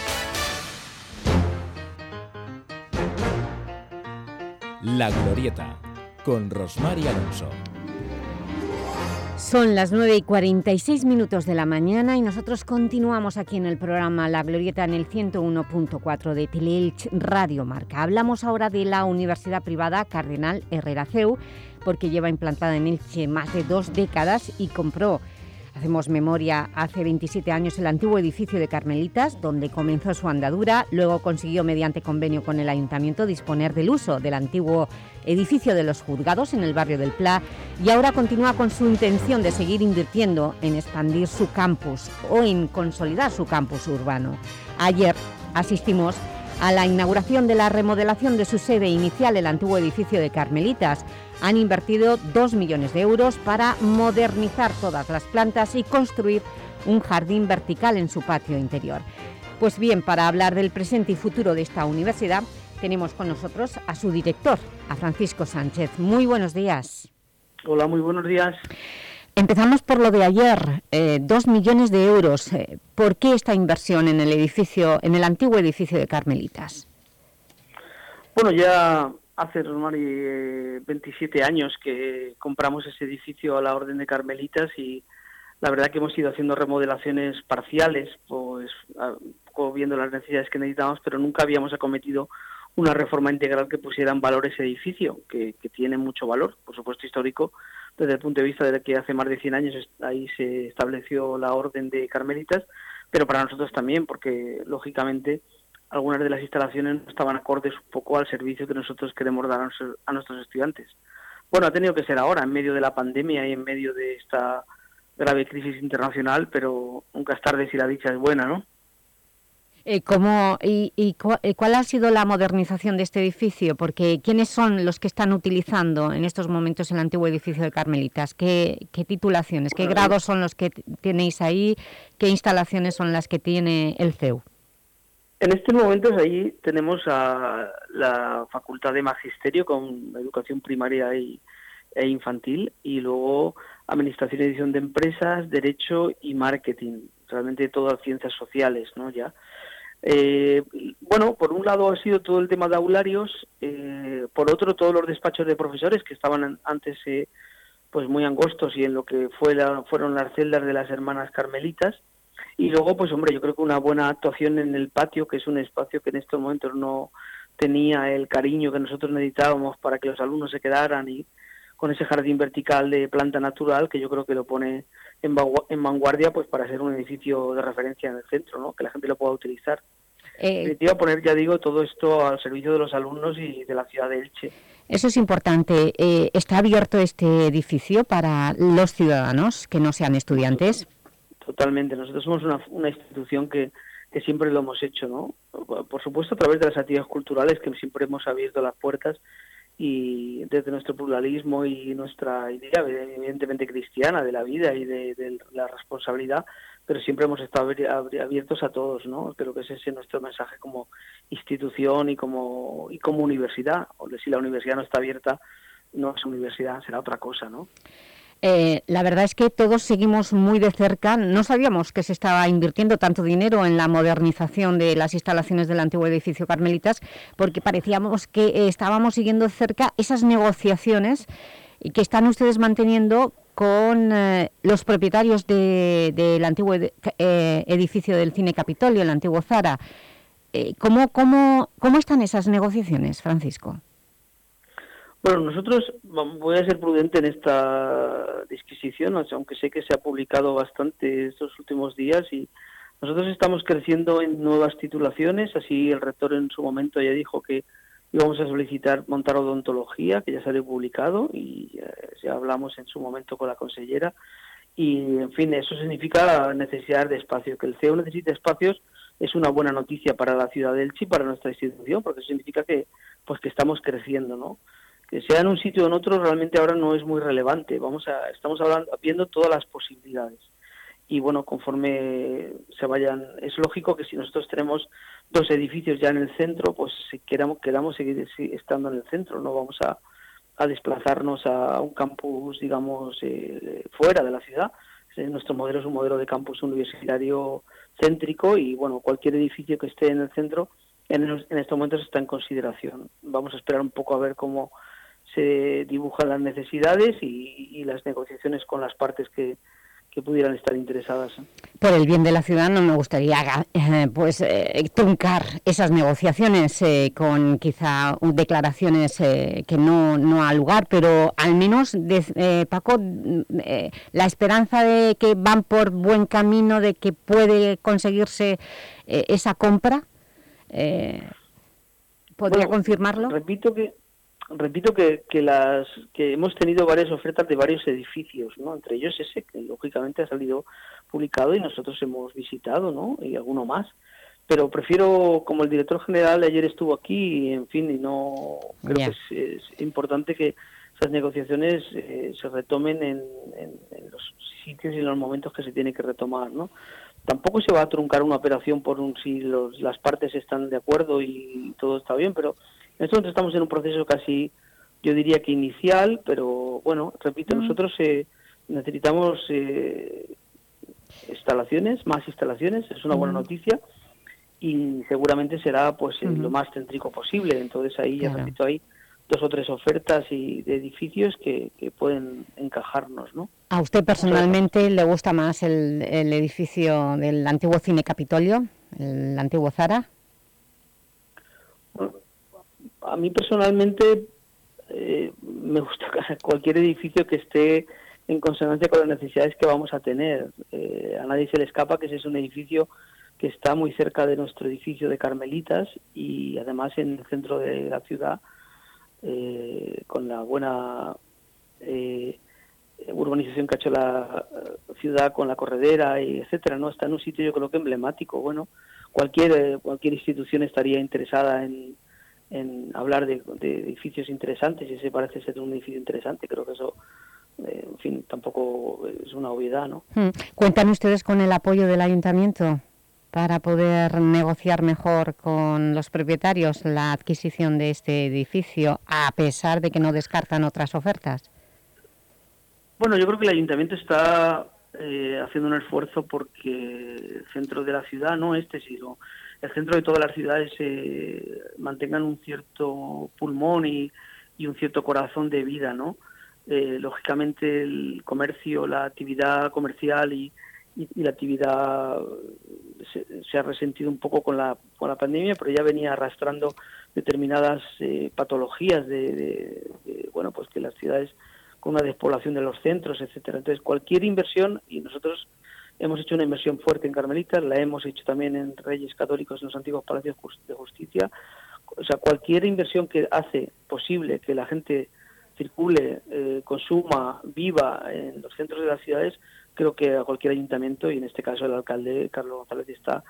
La Glorieta, con Rosmar Alonso. Son las 9 y 46 minutos de la mañana y nosotros continuamos aquí en el programa La Glorieta en el 101.4 de Teleelch Radio Marca. Hablamos ahora de la Universidad Privada Cardenal Herrera CEU porque lleva implantada en Elche más de dos décadas y compró Hacemos memoria hace 27 años el antiguo edificio de Carmelitas, donde comenzó su andadura, luego consiguió mediante convenio con el Ayuntamiento disponer del uso del antiguo edificio de los juzgados en el barrio del Pla y ahora continúa con su intención de seguir invirtiendo en expandir su campus o en consolidar su campus urbano. Ayer asistimos a la inauguración de la remodelación de su sede inicial, el antiguo edificio de Carmelitas, han invertido 2 millones de euros para modernizar todas las plantas y construir un jardín vertical en su patio interior. Pues bien, para hablar del presente y futuro de esta universidad, tenemos con nosotros a su director, a Francisco Sánchez. Muy buenos días. Hola, muy buenos días. Empezamos por lo de ayer, eh, dos millones de euros. Eh, ¿Por qué esta inversión en el edificio, en el antiguo edificio de Carmelitas? Bueno, ya hace, Rosmary, eh, 27 años que compramos ese edificio a la Orden de Carmelitas y la verdad que hemos ido haciendo remodelaciones parciales, pues a- viendo las necesidades que necesitábamos, pero nunca habíamos acometido una reforma integral que pusiera en valor ese edificio, que, que tiene mucho valor, por supuesto histórico, desde el punto de vista de que hace más de 100 años ahí se estableció la Orden de Carmelitas, pero para nosotros también, porque lógicamente algunas de las instalaciones no estaban acordes un poco al servicio que nosotros queremos dar a nuestros- a nuestros estudiantes. Bueno, ha tenido que ser ahora, en medio de la pandemia y en medio de esta grave crisis internacional, pero nunca es tarde si la dicha es buena, ¿no? Eh, ¿cómo, y, y eh, ¿Cuál ha sido la modernización de este edificio? Porque ¿quiénes son los que están utilizando en estos momentos el antiguo edificio de Carmelitas? ¿Qué, qué titulaciones, qué Bueno, grados son los que tenéis ahí? ¿Qué instalaciones son las que tiene el CEU? En estos momentos ahí tenemos a la Facultad de Magisterio con educación primaria y, e infantil y luego Administración y Edición de Empresas, Derecho y Marketing, realmente todas ciencias sociales, ¿no? Ya. Eh, bueno, por un lado ha sido todo el tema de aularios, eh, por otro todos los despachos de profesores que estaban an- antes eh, pues muy angostos y en lo que fue la- fueron las celdas de las hermanas carmelitas y luego pues hombre yo creo que una buena actuación en el patio que es un espacio que en estos momentos no tenía el cariño que nosotros necesitábamos para que los alumnos se quedaran y con ese jardín vertical de planta natural que yo creo que lo pone en, vangua- en vanguardia pues para ser un edificio de referencia en el centro, ¿no? que la gente lo pueda utilizar. En Eh, definitiva, poner, ya digo, todo esto al servicio de los alumnos y de la ciudad de Elche. eso es importante. Eh, ¿Está abierto este edificio para los ciudadanos que no sean estudiantes? Totalmente. Nosotros somos una, una institución que, que siempre lo hemos hecho, ¿no? Por supuesto, a través de las actividades culturales que siempre hemos abierto las puertas y desde nuestro pluralismo y nuestra idea, evidentemente cristiana, de la vida y de, la responsabilidad, pero siempre hemos estado abiertos a todos, ¿no? Creo que ese es nuestro mensaje como institución y como, y como universidad. O si la universidad no está abierta, no es universidad, será otra cosa, ¿no? Eh, la verdad es que todos seguimos muy de cerca. No sabíamos que se estaba invirtiendo tanto dinero en la modernización de las instalaciones del antiguo edificio Carmelitas, porque parecíamos que estábamos siguiendo de cerca esas negociaciones que están ustedes manteniendo con eh, los propietarios de- del antiguo ed- eh, edificio del Cine Capitolio, el antiguo Zara. Eh, ¿cómo, cómo, ¿Cómo están esas negociaciones, Francisco? Bueno, nosotros voy a ser prudente en esta disquisición, aunque sé que se ha publicado bastante estos últimos días y nosotros estamos creciendo en nuevas titulaciones, así el rector en su momento ya dijo que íbamos a solicitar montar odontología, que ya salió publicado y eh, ya hablamos en su momento con la consellera y en fin, eso significa la necesidad de espacio, que el CEO necesita espacios es una buena noticia para la ciudad de Elche y para nuestra institución, porque eso significa que, pues que estamos creciendo, ¿no? Que sea en un sitio o en otro realmente ahora no es muy relevante. Vamos a, estamos hablando, viendo todas las posibilidades. Y bueno, conforme se vayan, es lógico que si nosotros tenemos dos edificios ya en el centro, pues si queramos, queramos seguir estando en el centro, no vamos a, a desplazarnos a un campus, digamos, eh, fuera de la ciudad. Eh, Nuestro modelo es un modelo de campus universitario céntrico y, bueno, cualquier edificio que esté en el centro en estos momentos está en consideración. Vamos a esperar un poco a ver cómo se dibujan las necesidades y, y las negociaciones con las partes que, que pudieran estar interesadas. Por el bien de la ciudad no me gustaría eh, pues eh, truncar esas negociaciones eh, con quizá declaraciones eh, que no, no ha lugar, pero al menos, de- eh, Paco, mm, la esperanza de que van por buen camino, de que puede conseguirse esa compra, eh, ¿podría Bueno, confirmarlo? Repito que repito que, que las que hemos tenido varias ofertas de varios edificios, ¿no? Entre ellos ese que lógicamente ha salido publicado y nosotros hemos visitado, ¿no? Y alguno más. Pero prefiero, como el director general ayer estuvo aquí, y, en fin, y no creo que es, es importante que esas negociaciones eh, se retomen en, en- en los sitios y en los momentos que se tiene que retomar, ¿no? Tampoco se va a truncar una operación por un si los, las partes están de acuerdo y todo está bien, pero momento estamos en un proceso casi, yo diría que inicial, pero bueno, repito, nosotros eh, necesitamos eh, instalaciones, más instalaciones, es una buena noticia y seguramente será pues eh, lo más céntrico posible. Entonces ahí, ya repito, hay dos o tres ofertas y de edificios que, que pueden encajarnos, ¿no? ¿A usted personalmente le gusta más el, el edificio del antiguo Cine Capitolio, el antiguo Zara? A mí personalmente eh, me gusta cualquier edificio que esté en consonancia con las necesidades que vamos a tener. Eh, a nadie se le escapa que ese es un edificio que está muy cerca de nuestro edificio de Carmelitas y además en el centro de la ciudad, eh, con la buena eh, urbanización que ha hecho la eh, ciudad con la corredera y etcétera, ¿no? Está en un sitio yo creo que emblemático. Bueno, cualquier eh, cualquier institución estaría interesada en, en hablar de, de edificios interesantes y ese parece ser un edificio interesante. Creo que eso, eh, en fin, tampoco es una obviedad, ¿no? Hmm. ¿Cuentan ustedes con el apoyo del ayuntamiento para poder negociar mejor con los propietarios la adquisición de este edificio, a pesar de que no descartan otras ofertas? Bueno, yo creo que el ayuntamiento está eh, haciendo un esfuerzo porque el centro de la ciudad, no este, sino el centro de todas las ciudades eh, mantengan un cierto pulmón y, y un cierto corazón de vida, ¿no? Eh, lógicamente el comercio, la actividad comercial y, y- la actividad se, se ha resentido un poco con la, con la pandemia, pero ya venía arrastrando determinadas eh, patologías de, de- de, bueno, pues que las ciudades con una despoblación de los centros, etcétera. Entonces, cualquier inversión, y nosotros hemos hecho una inversión fuerte en Carmelitas, la hemos hecho también en Reyes Católicos, en los antiguos palacios de justicia. O sea, cualquier inversión que hace posible que la gente circule, eh, consuma, viva en los centros de las ciudades, creo que a cualquier ayuntamiento, y en este caso el alcalde Carlos González está,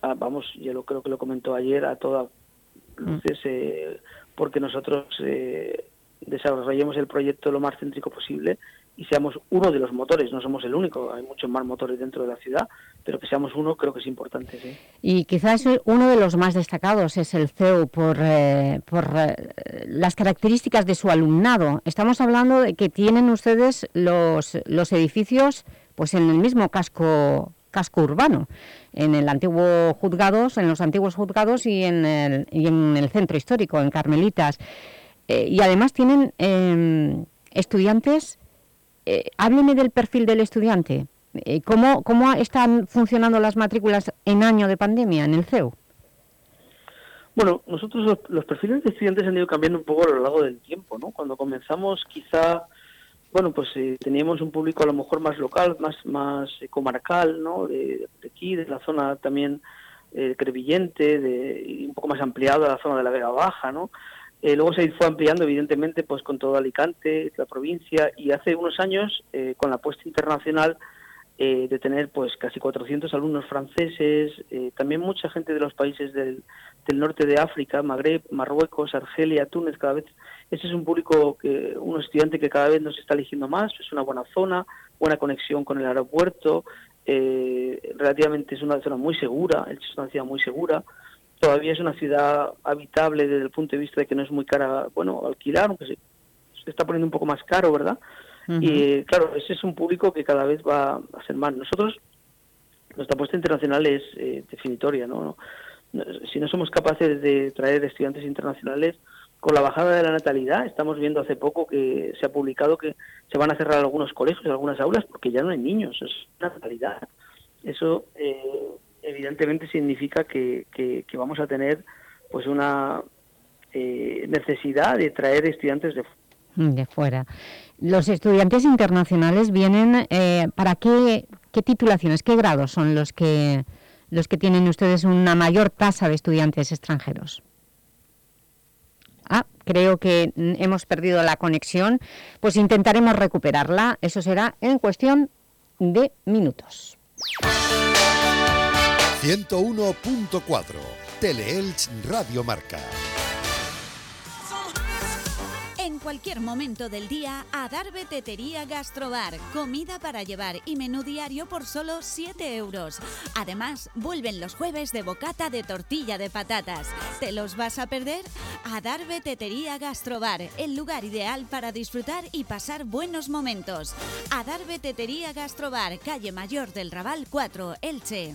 ah, vamos, yo lo creo que lo comentó ayer, a todas luces, eh, porque nosotros eh, desarrollemos el proyecto lo más céntrico posible y seamos uno de los motores, no somos el único, hay muchos más motores dentro de la ciudad, pero que seamos uno creo que es importante, sí. Y quizás uno de los más destacados es el CEU por, eh, por eh, las características de su alumnado. Estamos hablando de que tienen ustedes los, los edificios pues en el mismo casco casco urbano, en el antiguo juzgados, en los antiguos juzgados y en el, y en el centro histórico, en Carmelitas. Eh, y además tienen eh, estudiantes, eh, hábleme del perfil del estudiante. Eh, ¿Cómo, ¿Cómo están funcionando las matrículas en año de pandemia en el CEU? Bueno, nosotros los, los perfiles de estudiantes han ido cambiando un poco a lo largo del tiempo, ¿no? Cuando comenzamos quizá, bueno, pues eh, teníamos un público a lo mejor más local, más más eh, comarcal, ¿no? De, aquí, de la zona también eh, crevillente, de, un poco más ampliado a la zona de la Vega Baja, ¿no? Eh, luego se fue ampliando, evidentemente, pues con todo Alicante, la provincia, y hace unos años, eh, con la apuesta internacional, eh, de tener pues casi 400 alumnos franceses, eh, también mucha gente de los países del, del norte de África, Magreb, Marruecos, Argelia, Túnez, cada vez ese es un público que un estudiante que cada vez nos está eligiendo más, es una buena zona, buena conexión con el aeropuerto, eh, relativamente es una zona muy segura, es una ciudad muy segura, todavía es una ciudad habitable desde el punto de vista de que no es muy cara, bueno, alquilar, aunque se, se está poniendo un poco más caro, ¿verdad? Y claro, ese es un público que cada vez va a ser más. Nosotros, nuestra apuesta internacional es eh, definitoria, ¿no? No- Si no somos capaces de traer estudiantes internacionales, con la bajada de la natalidad, estamos viendo hace poco que se ha publicado que se van a cerrar algunos colegios, algunas aulas, porque ya no hay niños, es natalidad. Eso eh, evidentemente significa que, vamos a tener pues una eh, necesidad de traer estudiantes de fuera. Los estudiantes internacionales vienen, eh, ¿para qué, qué titulaciones, qué grados son los que, los que tienen ustedes una mayor tasa de estudiantes extranjeros? Ah, creo que hemos perdido la conexión, pues intentaremos recuperarla, eso será en cuestión de minutos. 101.4 Teleelch Radio Marca. En cualquier momento del día, Adarve Tetería Gastrobar. Comida para llevar y menú diario por solo 7 euros. Además, vuelven los jueves de bocata de tortilla de patatas. ¿Te los vas a perder? Adarve Tetería Gastrobar, el lugar ideal para disfrutar y pasar buenos momentos. Adarve Tetería Gastrobar, calle Mayor del Raval 4, Elche.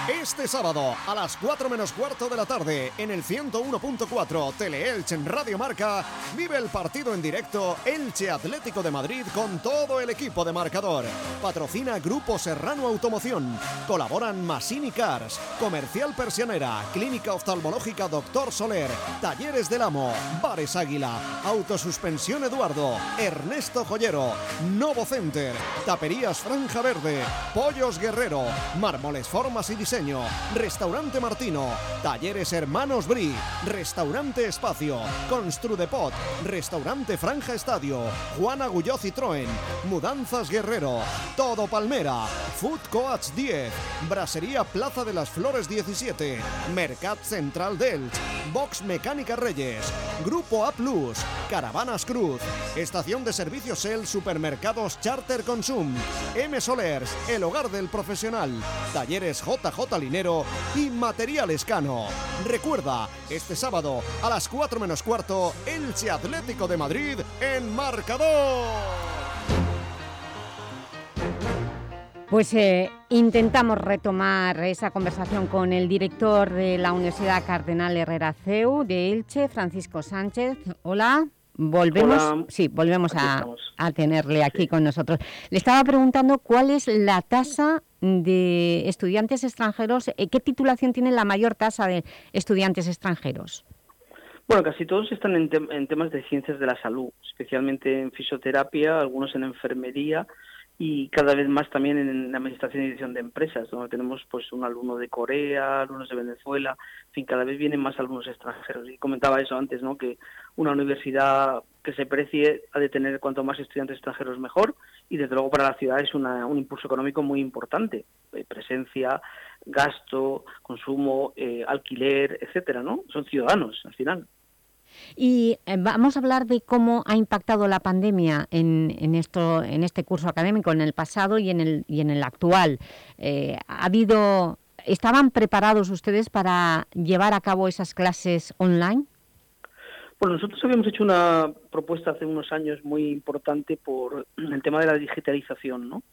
Este sábado a las 4 menos cuarto de la tarde en el 101.4 Teleelche en Radio Marca vive el partido en directo Elche Atlético de Madrid con todo el equipo de marcador. Patrocina Grupo Serrano Automoción. Colaboran Masini Cars, Comercial Persianera, Clínica Oftalmológica Doctor Soler, Talleres del Amo, Bares Águila, Autosuspensión Eduardo, Ernesto Joyero, Novo Center, Taperías Franja Verde, Pollos Guerrero, Mármoles Formas y Diseño, Restaurante Martino, Talleres Hermanos Bri, Restaurante Espacio, Construdepot, Restaurante Franja Estadio, Juan Agulló Citroën, Mudanzas Guerrero, Todo Palmera, Food Coach 10, Brasería Plaza de las Flores 17, Mercat Central Delch, Box Mecánica Reyes, Grupo A Plus, Caravanas Cruz, Estación de Servicios El Supermercados Charter Consum, M Solers, El Hogar del Profesional, Talleres JJ Linero y Materiales Cano. Recuerda, este sábado a las 4 menos cuarto, Elche Atlético de Madrid en marcador. Pues eh, intentamos retomar esa conversación con el director de la Universidad Cardenal Herrera CEU de Elche, Francisco Sánchez. Hola, volvemos, Hola. sí, volvemos a tenerle aquí con nosotros. Le estaba preguntando cuál es la tasa de estudiantes extranjeros, eh, ¿qué titulación tiene la mayor tasa de estudiantes extranjeros? Bueno, casi todos están en, tem- en temas de ciencias de la salud, especialmente en fisioterapia, algunos en enfermería y cada vez más también en administración y dirección de empresas, donde tenemos pues un alumno de Corea, alumnos de Venezuela, en fin, cada vez vienen más alumnos extranjeros. Y comentaba eso antes, ¿no? Que una universidad que se precie ha de tener cuanto más estudiantes extranjeros mejor y desde luego para la ciudad es una- un impulso económico muy importante, Eh, presencia, gasto, consumo, eh, alquiler, etcétera, ¿no? Son ciudadanos al final. Y eh, vamos a hablar de cómo ha impactado la pandemia en, en esto, en este curso académico, en el pasado y en el, y en el actual. ¿ha habido, ¿Estaban preparados ustedes para llevar a cabo esas clases online? Bueno, nosotros habíamos hecho una propuesta hace unos años muy importante por el tema de la digitalización, ¿no?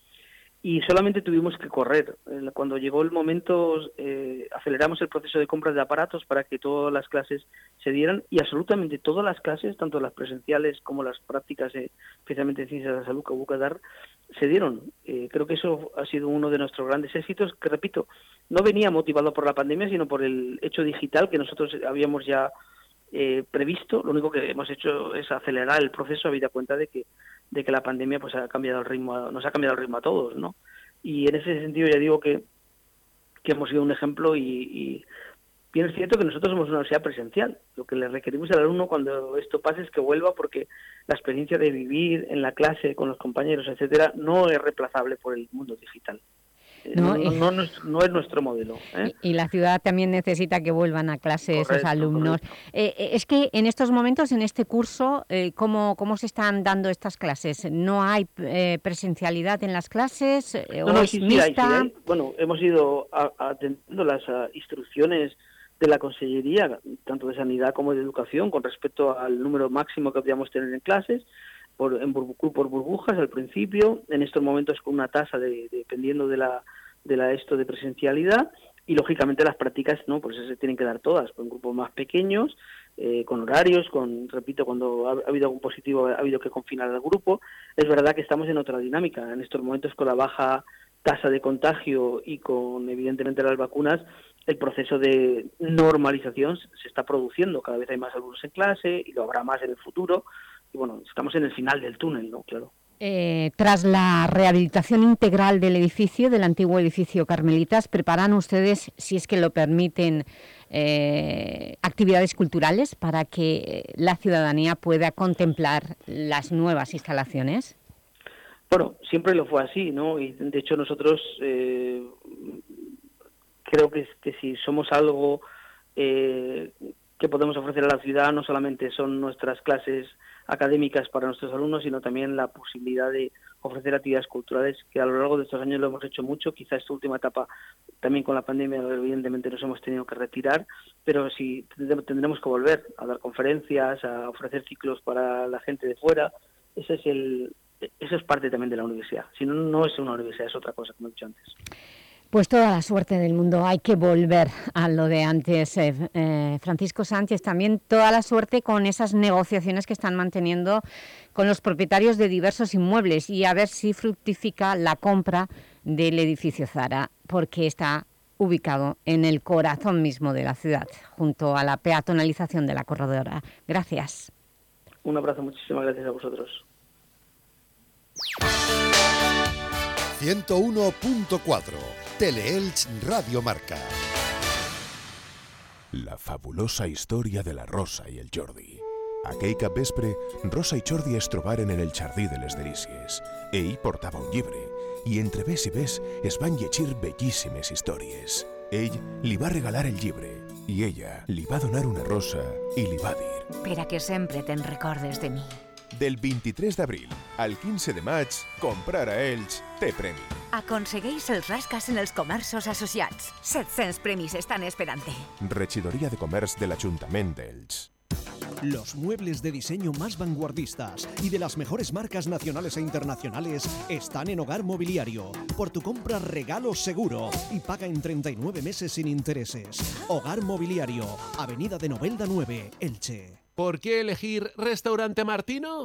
y solamente tuvimos que correr. Cuando llegó el momento, eh, aceleramos el proceso de compra de aparatos para que todas las clases se dieran y absolutamente todas las clases, tanto las presenciales como las prácticas, eh, especialmente en ciencias de la salud que hubo dar, se dieron. Eh, creo que eso ha sido uno de nuestros grandes éxitos, que repito, no venía motivado por la pandemia, sino por el hecho digital que nosotros habíamos ya eh, previsto. Lo único que hemos hecho es acelerar el proceso, habida cuenta de que de que la pandemia pues ha cambiado el ritmo, a- nos ha cambiado el ritmo a todos, ¿no? Y en ese sentido ya digo que, que hemos sido un ejemplo y, y bien es cierto que nosotros somos una universidad presencial. Lo que le requerimos al alumno cuando esto pase es que vuelva porque la experiencia de vivir en la clase con los compañeros, etcétera, no es reemplazable por el mundo digital. No, No, no, no, no es, no es nuestro modelo. ¿eh? Y la ciudad también necesita que vuelvan a clase esos alumnos. Eh, eh, es que en estos momentos, en este curso, eh, ¿cómo, ¿cómo se están dando estas clases? ¿No hay eh, presencialidad en las clases No, o no, es sí, sí. Bueno, hemos ido a- atendiendo las ah, instrucciones de la Consellería, tanto de Sanidad como de Educación, con respecto al número máximo que podíamos tener en clases, por, en por burbujas al principio, en estos momentos con una tasa de, dependiendo de la, de la esto de presencialidad, y lógicamente las prácticas, no, pues se tienen que dar todas, con grupos más pequeños, eh, con horarios, con, repito, cuando ha habido algún positivo ha habido que confinar al grupo. Es verdad que estamos en otra dinámica. En estos momentos, con la baja tasa de contagio y con, evidentemente, las vacunas, el proceso de normalización se está produciendo. Cada vez hay más alumnos en clase y lo habrá más en el futuro. Y bueno, estamos en el final del túnel, ¿no? Claro. Eh, tras la rehabilitación integral del edificio, del antiguo edificio Carmelitas, ¿preparan ustedes, si es que lo permiten, eh, actividades culturales para que la ciudadanía pueda contemplar las nuevas instalaciones? Bueno, siempre lo fue así, ¿no? Y de hecho nosotros eh, creo que, que si somos algo que podemos ofrecer a la ciudad, no solamente son nuestras clases académicas para nuestros alumnos, sino también la posibilidad de ofrecer actividades culturales, que a lo largo de estos años lo hemos hecho mucho, quizá esta última etapa también con la pandemia evidentemente nos hemos tenido que retirar, pero sí tendremos- que volver a dar conferencias, a ofrecer ciclos para la gente de fuera, ese es el, eso es parte también de la universidad. Si no, no es una universidad, es otra cosa, como he dicho antes. Pues toda la suerte del mundo, hay que volver a lo de antes. eh, eh, Francisco Sánchez, también toda la suerte con esas negociaciones que están manteniendo con los propietarios de diversos inmuebles y a ver si fructifica la compra del edificio Zara, porque está ubicado en el corazón mismo de la ciudad, junto a la peatonalización de la corredora. Gracias. Un abrazo, muchísimas gracias a vosotros. 101.4 Teleelch Radio Marca. La fabulosa història de la Rosa i el Jordi. Aquell capvespre, Rosa i Jordi es trobaren en el jardí de les delícies. Ell portava un llibre i entre ves i ves es van llegir bellíssimes històries. Ell li va regalar el llibre i ella li va donar una rosa i li va dir Per a que sempre te'n recordes de mi. del 23 d'abril al 15 de maig, comprar a Elx té premi. Aconsegueix els rascas en els comerços associats. 700 premis estan esperant-te. Regidoria de Comerç de l'Ajuntament d'Elx. Los muebles de diseño más vanguardistas y de las mejores marcas nacionales e internacionales están en Hogar Mobiliario. Por tu compra regalo seguro y paga en 39 meses sin intereses. Hogar Mobiliario, Avenida de Novelda 9, Elche. ¿Por qué elegir Restaurante Martino?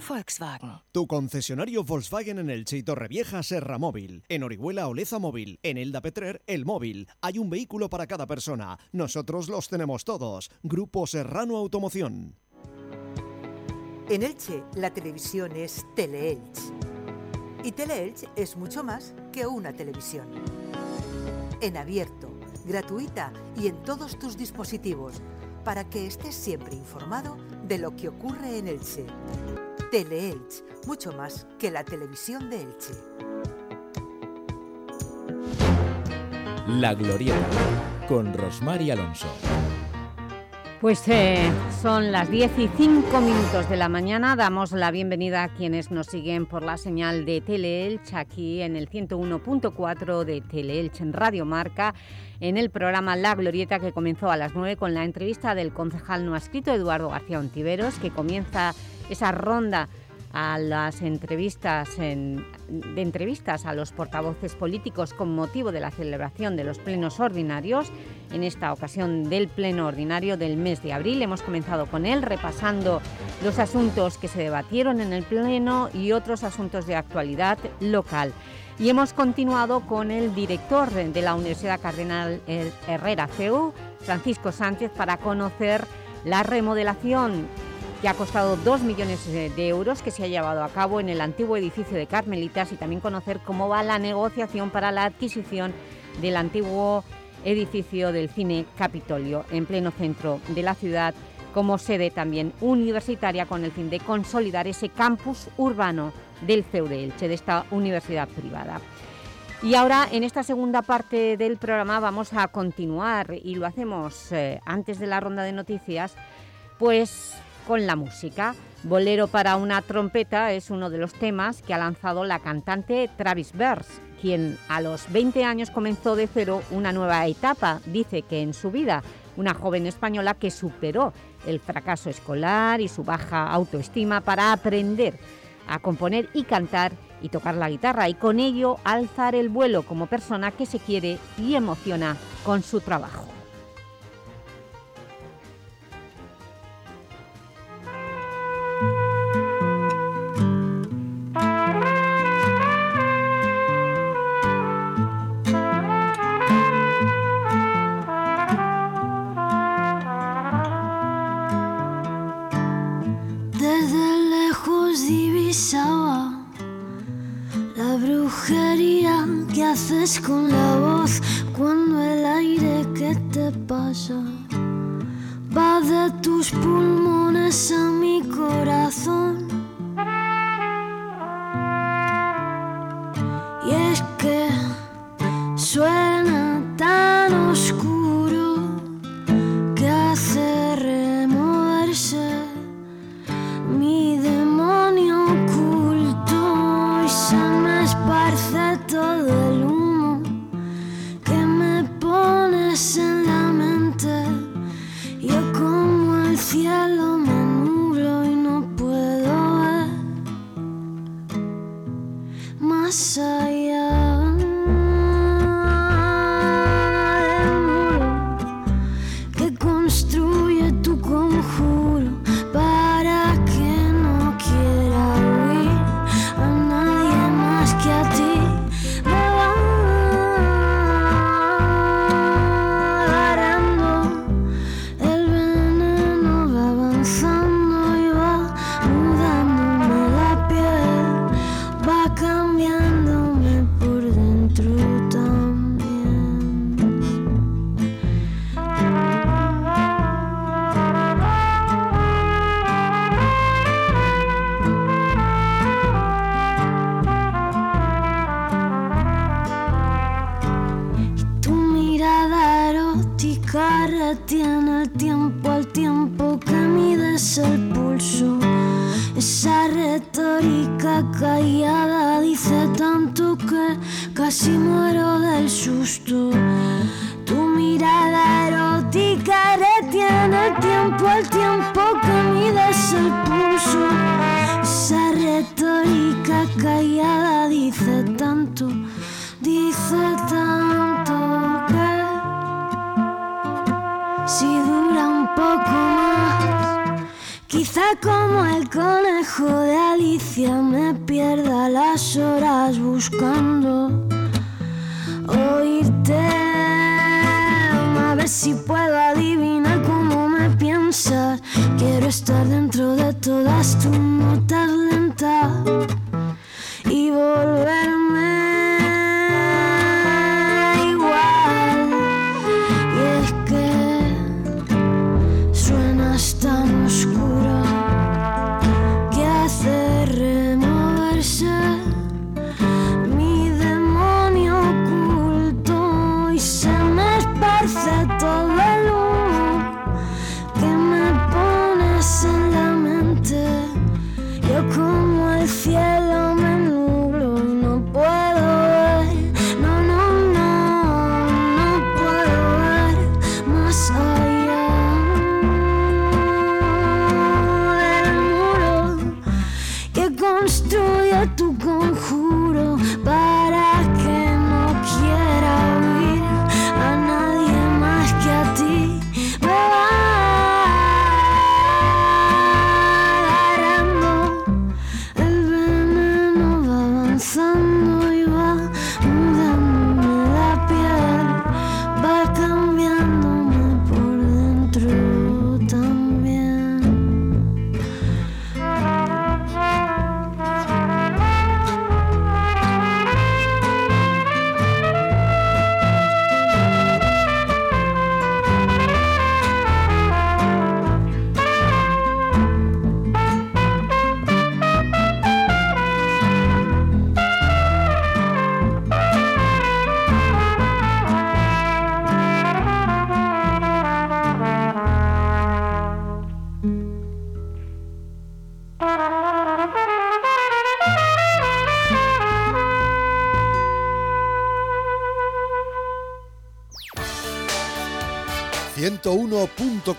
Volkswagen. Tu concesionario Volkswagen en Elche y Torrevieja Serra Móvil. En Orihuela Oleza Móvil. En Elda Petrer El Móvil. Hay un vehículo para cada persona. Nosotros los tenemos todos. Grupo Serrano Automoción. En Elche, la televisión es Teleelch. Y Teleelch es mucho más que una televisión. En abierto, gratuita y en todos tus dispositivos, para que estés siempre informado de lo que ocurre en Elche. Teleelch, mucho más que la televisión de Elche. La Glorieta, con Rosmar y Alonso. Pues eh, son las 10 y 5 minutos de la mañana. Damos la bienvenida a quienes nos siguen por la señal de Teleelch aquí en el 101.4 de Teleelch en Radio Marca en el programa La Glorieta que comenzó a las 9 con la entrevista del concejal no escrito Eduardo García Ontiveros que comienza esa ronda a las entrevistas en- de entrevistas a los portavoces políticos con motivo de la celebración de los plenos ordinarios, en esta ocasión del pleno ordinario del mes de abril. Hemos comenzado con él repasando los asuntos que se debatieron en el pleno y otros asuntos de actualidad local. Y hemos continuado con el director de la Universidad Cardenal Herrera CEU, Francisco Sánchez, para conocer la remodelación que ha costado 2 millones de euros que se ha llevado a cabo en el antiguo edificio de Carmelitas y también conocer cómo va la negociación para la adquisición del antiguo edificio del Cine Capitolio en pleno centro de la ciudad como sede también universitaria con el fin de consolidar ese campus urbano del CEU de Elche, de esta universidad privada. Y ahora, en esta segunda parte del programa, vamos a continuar y lo hacemos eh, antes de la ronda de noticias, pues con la música. Bolero para una trompeta es uno de los temas que ha lanzado la cantante Travis Bers, quien a los 20 años comenzó de cero una nueva etapa, dice que en su vida, una joven española que superó el fracaso escolar y su baja autoestima para aprender a componer y cantar y tocar la guitarra y con ello alzar el vuelo como persona que se quiere y emociona con su trabajo.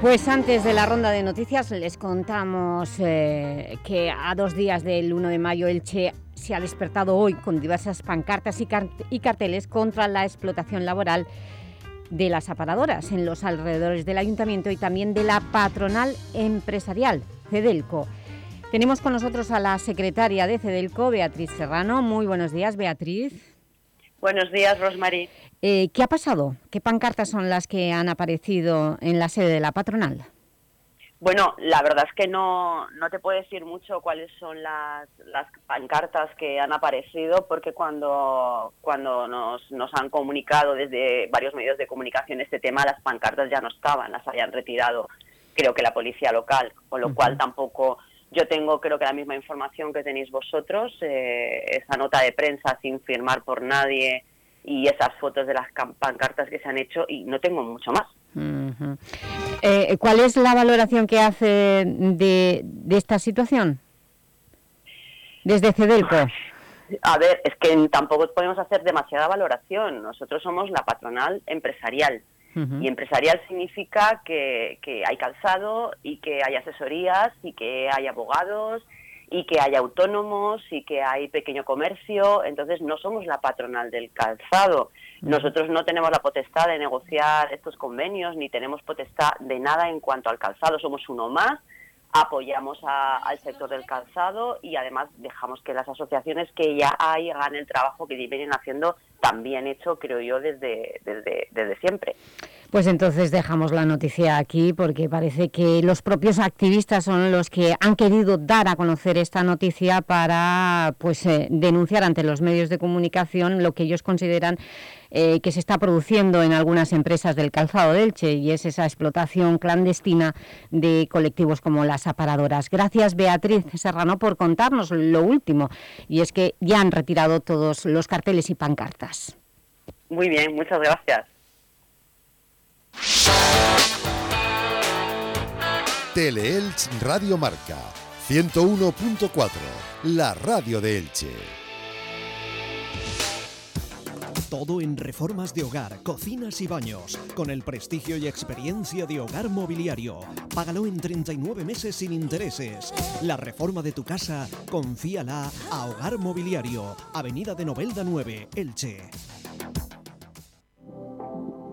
Pues antes de la ronda de noticias les contamos eh, que a dos días del 1 de mayo Elche se ha despertado hoy con diversas pancartas y, car- y carteles contra la explotación laboral de las aparadoras en los alrededores del Ayuntamiento y también de la patronal empresarial, Cedelco. Tenemos con nosotros a la secretaria de Cedelco, Beatriz Serrano. Muy buenos días, Beatriz. Buenos días, Rosmarie. Eh, ¿Qué ha pasado? ¿Qué pancartas son las que han aparecido en la sede de la patronal? Bueno, la verdad es que no, no te puedo decir mucho cuáles son las, las pancartas que han aparecido, porque cuando, cuando nos, nos han comunicado desde varios medios de comunicación este tema, las pancartas ya no estaban, las habían retirado, creo que la policía local, con lo cual tampoco yo tengo, creo que la misma información que tenéis vosotros, eh, esa nota de prensa sin firmar por nadie y esas fotos de las pancartas que se han hecho, y no tengo mucho más. Eh, ¿Cuál es la valoración que hace de, de esta situación? Desde Cedelco. A ver, es que tampoco podemos hacer demasiada valoración. Nosotros somos la patronal empresarial. Y empresarial significa que, que hay calzado y que hay asesorías y que hay abogados y que hay autónomos y que hay pequeño comercio. Entonces no somos la patronal del calzado. Nosotros no tenemos la potestad de negociar estos convenios ni tenemos potestad de nada en cuanto al calzado. Somos uno más. Apoyamos a- al sector del calzado y además dejamos que las asociaciones que ya hay hagan el trabajo que vienen haciendo tan bien hecho, creo yo, desde, desde, desde siempre. Pues entonces dejamos la noticia aquí porque parece que los propios activistas son los que han querido dar a conocer esta noticia para pues eh, denunciar ante los medios de comunicación lo que ellos consideran eh, que se está produciendo en algunas empresas del calzado de Elche y es esa explotación clandestina de colectivos como las aparadoras. Gracias Beatriz Serrano por contarnos lo último y es que ya han retirado todos los carteles y pancartas. Muy bien, muchas gracias. Teleelch Radio Marca 101.4, la radio de Elche. Todo en reformas de hogar, cocinas y baños, con el prestigio y experiencia de Hogar Mobiliario. Págalo en 39 meses sin intereses. La reforma de tu casa, confíala a Hogar Mobiliario, Avenida de Novelda 9, Elche.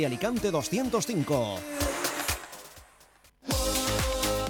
de Alicante 205.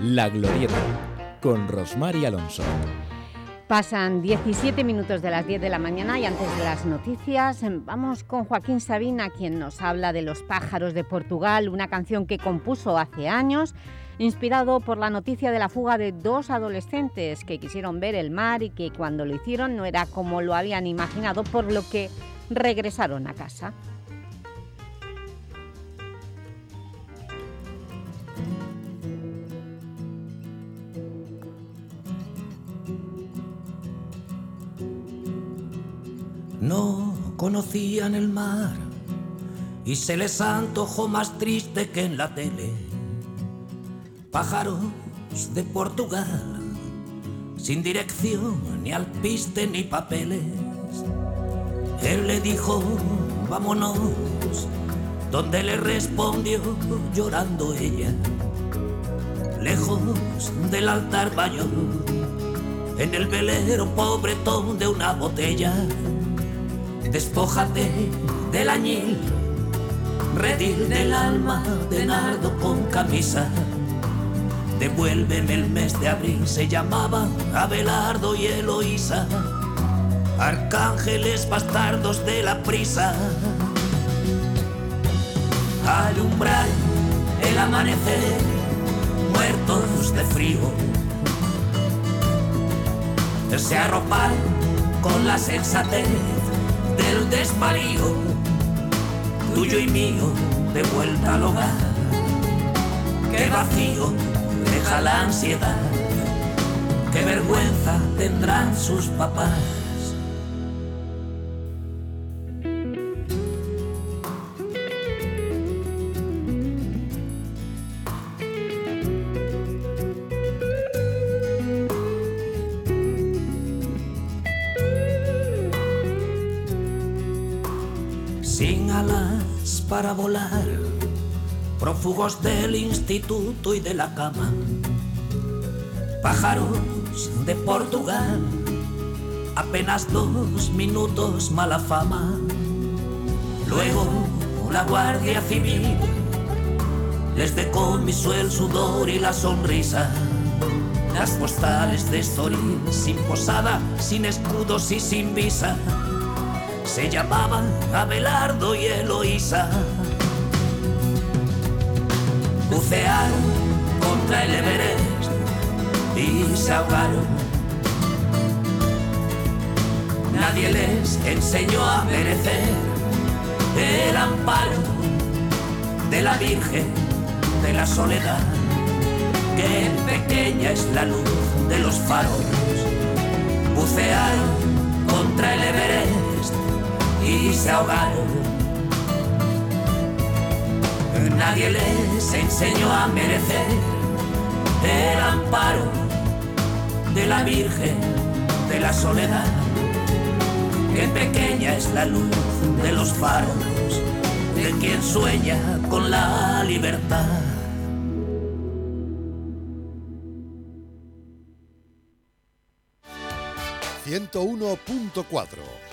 La Glorieta, con Rosmar y Alonso. Pasan 17 minutos de las 10 de la mañana y antes de las noticias em, vamos con Joaquín Sabina, quien nos habla de Los pájaros de Portugal, una canción que compuso hace años, inspirado por la noticia de la fuga de dos adolescentes que quisieron ver el mar y que cuando lo hicieron no era como lo habían imaginado, por lo que regresaron a casa. No conocían el mar y se les antojó más triste que en la tele. Pájaros de Portugal, sin dirección, ni alpiste, ni papeles. Él le dijo, vámonos, donde le respondió llorando ella, lejos del altar mayor, en el velero pobretón de una botella Despójate del añil, redil del alma de nardo con camisa. Devuélveme el mes de abril, se llamaba Abelardo y Eloísa, arcángeles bastardos de la prisa. Alumbrar el amanecer, muertos de frío. Se arropan con la sensatez del desvarío, tuyo y mío, de vuelta al hogar. Qué vacío deja la ansiedad, qué vergüenza tendrán sus papás. Para volar, prófugos del instituto y de la cama, pájaros de Portugal, apenas dos minutos mala fama, luego la Guardia Civil les decomisó el sudor y la sonrisa. Las postales de Estoril, sin posada, sin escudos y sin visa, se llamaban Abelardo y Eloísa. Bucearon contra el Everest y se ahogaron. Nadie les enseñó a merecer el amparo de la Virgen de la soledad, que pequeña es la luz de los faros. Bucearon contra el Everest y se ahogaron. Nadie les enseñó a merecer el amparo de la Virgen de la Soledad. Qué pequeña es la luz de los faros de quien sueña con la libertad. ...101.4...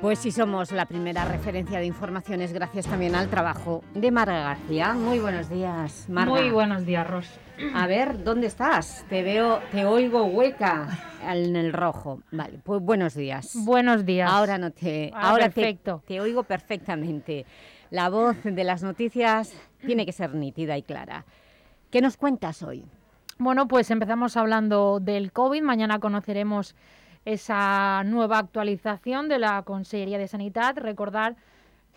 Pues sí somos la primera referencia de informaciones gracias también al trabajo de Marga García. Muy buenos días, Marga. Muy buenos días, Ros. A ver, ¿dónde estás? Te veo, te oigo hueca en el rojo. Vale, pues buenos días. Buenos días. Ahora no te, Ah, ahora te, perfecto. te oigo perfectamente. La voz de las noticias tiene que ser nítida y clara. ¿Qué nos cuentas hoy? Bueno, pues empezamos hablando del COVID. Mañana conoceremos esa nueva actualización de la Consellería de Sanidad. Recordar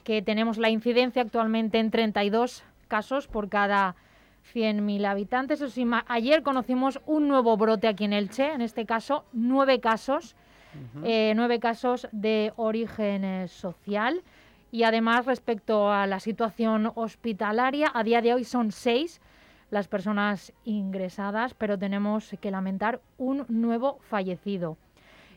que tenemos la incidencia actualmente en 32 casos por cada 100.000 habitantes. Eso sí, ayer conocimos un nuevo brote aquí en Elche, en este caso nueve casos, eh, nueve casos de origen eh, social. Y además, respecto a la situación hospitalaria, a día de hoy son seis las personas ingresadas, pero tenemos que lamentar un nuevo fallecido.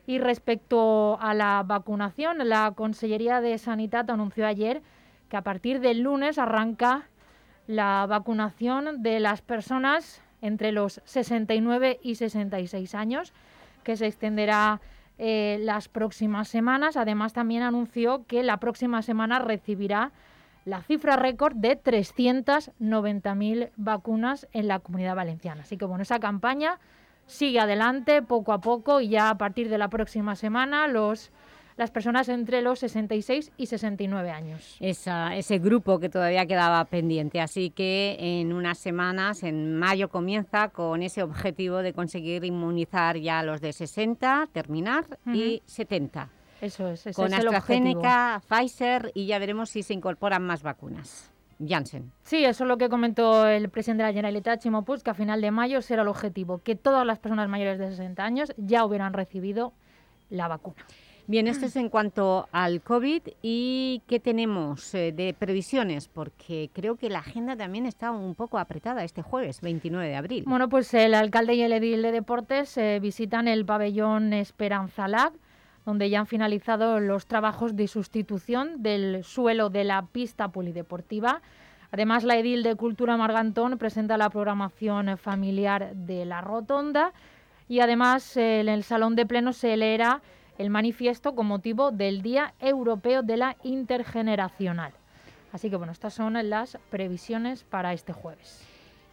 Y respecto a la vacunación, la Consellería de Sanidad anunció ayer que a partir del lunes arranca la vacunación de las personas entre los 69 y 66 años, que se extenderá eh, las próximas semanas. Además, también anunció que la próxima semana recibirá la cifra récord de 390.000 vacunas en la comunidad valenciana. Así que, bueno, esa campaña sigue adelante poco a poco y ya a partir de la próxima semana los, las personas entre los 66 y 69 años. Esa- ese grupo que todavía quedaba pendiente. Así que en unas semanas, en mayo, comienza con ese objetivo de conseguir inmunizar ya a los de 60, terminar, y Ujú. 70. Eso es, ese con es el AstraZeneca, Pfizer y ya veremos si se incorporan más vacunas. Janssen. Sí, eso es lo que comentó el presidente de la Generalitat, Chimo Puig, que a final de mayo será el objetivo, que todas las personas mayores de 60 años ya hubieran recibido la vacuna. Bien, esto es en cuanto al COVID y qué tenemos eh, de previsiones, porque creo que la agenda también está un poco apretada este jueves, 29 de abril. Bueno, pues el alcalde y el edil de deportes eh, visitan el pabellón Esperanza Lab, donde ya han finalizado los trabajos de sustitución del suelo de la pista polideportiva. Además, la edil de Cultura Margantón presenta la programación familiar de la Rotonda y además eh, en el Salón de Pleno se leerá el manifiesto con motivo del Día Europeo de la Intergeneracional. Así que bueno, estas son las previsiones para este jueves.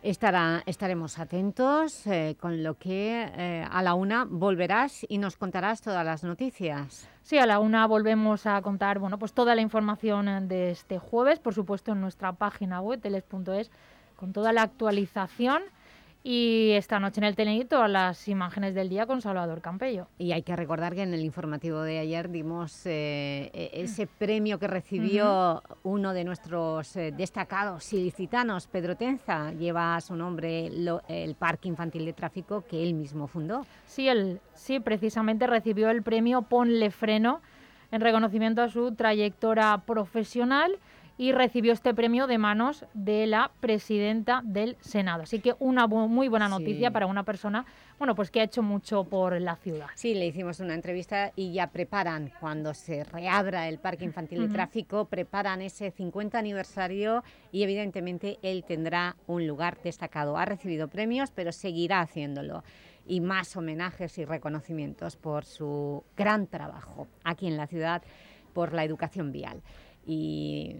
Estará, estaremos atentos, eh, con lo que eh, a la una volverás y nos contarás todas las noticias. Sí, a la una volvemos a contar bueno, pues toda la información de este jueves, por supuesto en nuestra página web, teles.es, con toda la actualización. Y esta noche en el Telenit todas las imágenes del día con Salvador Campello. Y hay que recordar que en el informativo de ayer dimos eh, e- ese premio que recibió uno de nuestros eh, destacados ilicitanos, Pedro Tenza, lleva a su nombre lo- el Parque Infantil de Tráfico que él mismo fundó. Sí, él, sí, precisamente recibió el premio Ponle Freno en reconocimiento a su trayectoria profesional y recibió este premio de manos de la presidenta del Senado. Así que una bu- muy buena noticia Sí. para una persona bueno, pues que ha hecho mucho por la ciudad. Sí, le hicimos una entrevista y ya preparan, cuando se reabra el Parque Infantil de. Tráfico, preparan ese 50 aniversario y evidentemente él tendrá un lugar destacado. Ha recibido premios, pero seguirá haciéndolo. Y más homenajes y reconocimientos por su gran trabajo aquí en la ciudad por la educación vial. Y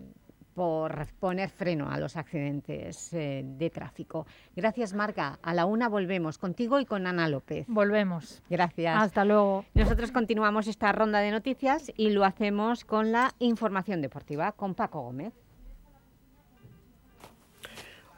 por poner freno a los accidentes eh, de tráfico. Gracias, Marga. A la una volvemos contigo y con Ana López. Volvemos. Gracias. Hasta luego. Nosotros continuamos esta ronda de noticias y lo hacemos con la información deportiva, con Paco Gómez.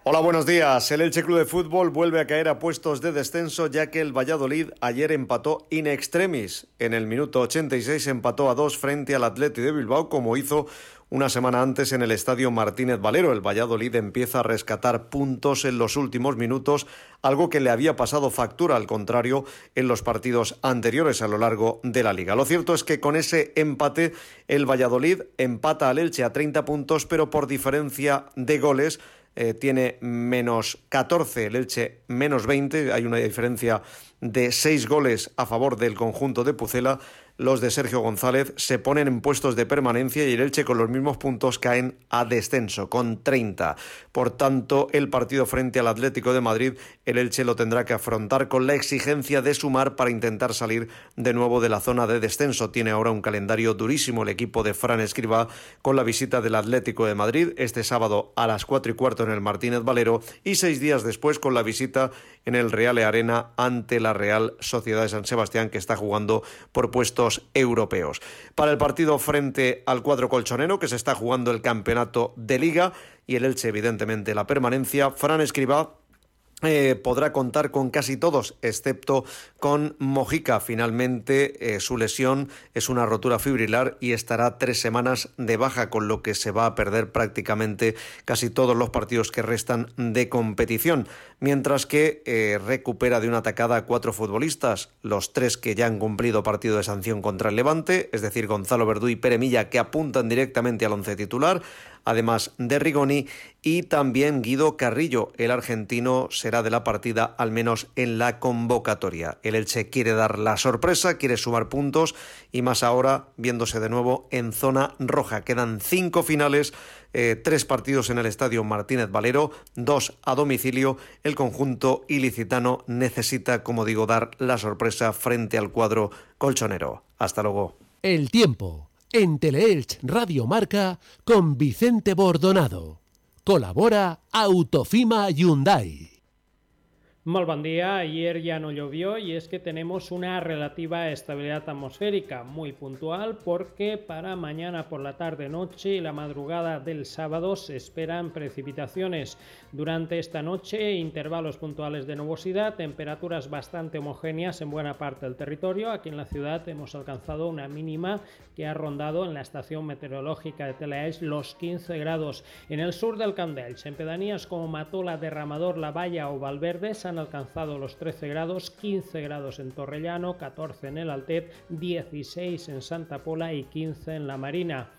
Hola, buenos días. El Elche Club de Fútbol vuelve a caer a puestos de descenso ya que el Valladolid ayer empató in extremis. En el minuto 86 empató a dos frente al Atleti de Bilbao como hizo una semana antes en el estadio Martínez Valero. El Valladolid empieza a rescatar puntos en los últimos minutos, algo que le había pasado factura, al contrario, en los partidos anteriores a lo largo de la liga. Lo cierto es que con ese empate el Valladolid empata al Elche a 30 puntos, pero por diferencia de goles eh, tiene menos 14, el Elche menos 20, hay una diferencia de 6 goles a favor del conjunto de Pucela los de Sergio González se ponen en puestos de permanencia y el Elche con los mismos puntos caen a descenso, con 30. Por tanto, el partido frente al Atlético de Madrid, el Elche lo tendrá que afrontar con la exigencia de sumar para intentar salir de nuevo de la zona de descenso. Tiene ahora un calendario durísimo el equipo de Fran Escriba con la visita del Atlético de Madrid este sábado a las 4 y cuarto en el Martínez Valero y seis días después con la visita en el Real Arena ante la Real Sociedad de San Sebastián que está jugando por puestos europeos. Para el partido frente al cuadro colchonero, que se está jugando el campeonato de liga y el Elche, evidentemente, la permanencia, Fran Escribá eh, podrá contar con casi todos, excepto con Mojica. Finalmente, eh, su lesión es una rotura fibrilar y estará tres semanas de baja, con lo que se va a perder prácticamente casi todos los partidos que restan de competición. Mientras que eh, recupera de una atacada a cuatro futbolistas, los tres que ya han cumplido partido de sanción contra el Levante, es decir, Gonzalo Verdú y Peremilla, que apuntan directamente al once titular además de Rigoni, y también Guido Carrillo, el argentino, será de la partida al menos en la convocatoria. El Elche quiere dar la sorpresa, quiere sumar puntos y más ahora viéndose de nuevo en zona roja. Quedan cinco finales. Eh, tres partidos en el estadio Martínez Valero, dos a domicilio. El conjunto ilicitano necesita, como digo, dar la sorpresa frente al cuadro colchonero. Hasta luego. El tiempo en Teleelch Radio Marca con Vicente Bordonado. Colabora Autofima Hyundai. Muy buen día, ayer ya no llovió y es que tenemos una relativa estabilidad atmosférica muy puntual porque para mañana por la tarde-noche y la madrugada del sábado se esperan precipitaciones. Durante esta noche intervalos puntuales de nubosidad, temperaturas bastante homogéneas en buena parte del territorio. Aquí en la ciudad hemos alcanzado una mínima que ha rondado en la estación meteorológica de Telaes los 15 grados. En el sur del Candelch, en pedanías como Matola, Derramador, La Valla o Valverde, alcanzado los 13 grados, 15 grados en Torrellano, 14 en el Altet, 16 en Santa Pola y 15 en La Marina.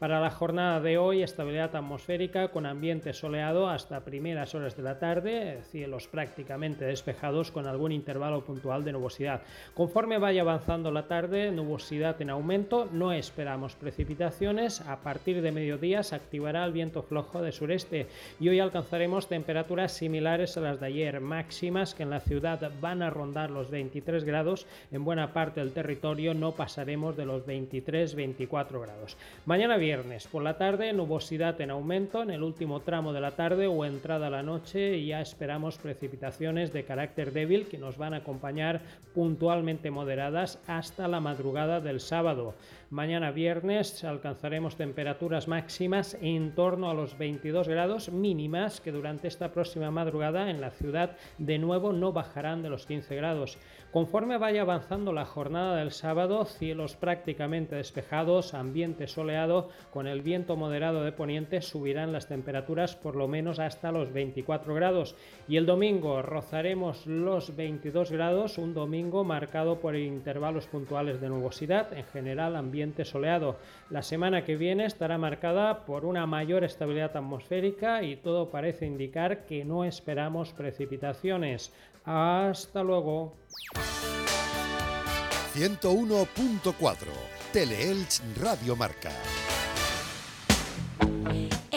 Para la jornada de hoy, estabilidad atmosférica con ambiente soleado hasta primeras horas de la tarde, cielos prácticamente despejados con algún intervalo puntual de nubosidad. Conforme vaya avanzando la tarde, nubosidad en aumento, no esperamos precipitaciones. A partir de mediodía se activará el viento flojo de sureste y hoy alcanzaremos temperaturas similares a las de ayer, máximas que en la ciudad van a rondar los 23 grados. En buena parte del territorio no pasaremos de los 23-24 grados. Mañana Por la tarde, nubosidad en aumento en el último tramo de la tarde o entrada a la noche y ya esperamos precipitaciones de carácter débil que nos van a acompañar puntualmente moderadas hasta la madrugada del sábado. Mañana viernes alcanzaremos temperaturas máximas en torno a los 22 grados mínimas que durante esta próxima madrugada en la ciudad de nuevo no bajarán de los 15 grados. Conforme vaya avanzando la jornada del sábado, cielos prácticamente despejados, ambiente soleado, con el viento moderado de poniente subirán las temperaturas por lo menos hasta los 24 grados. Y el domingo rozaremos los 22 grados, un domingo marcado por intervalos puntuales de nubosidad, en general ambiente soleado. La semana que viene estará marcada por una mayor estabilidad atmosférica y todo parece indicar que no esperamos precipitaciones. Hasta luego. 101.4 Teleelch Radio Marca.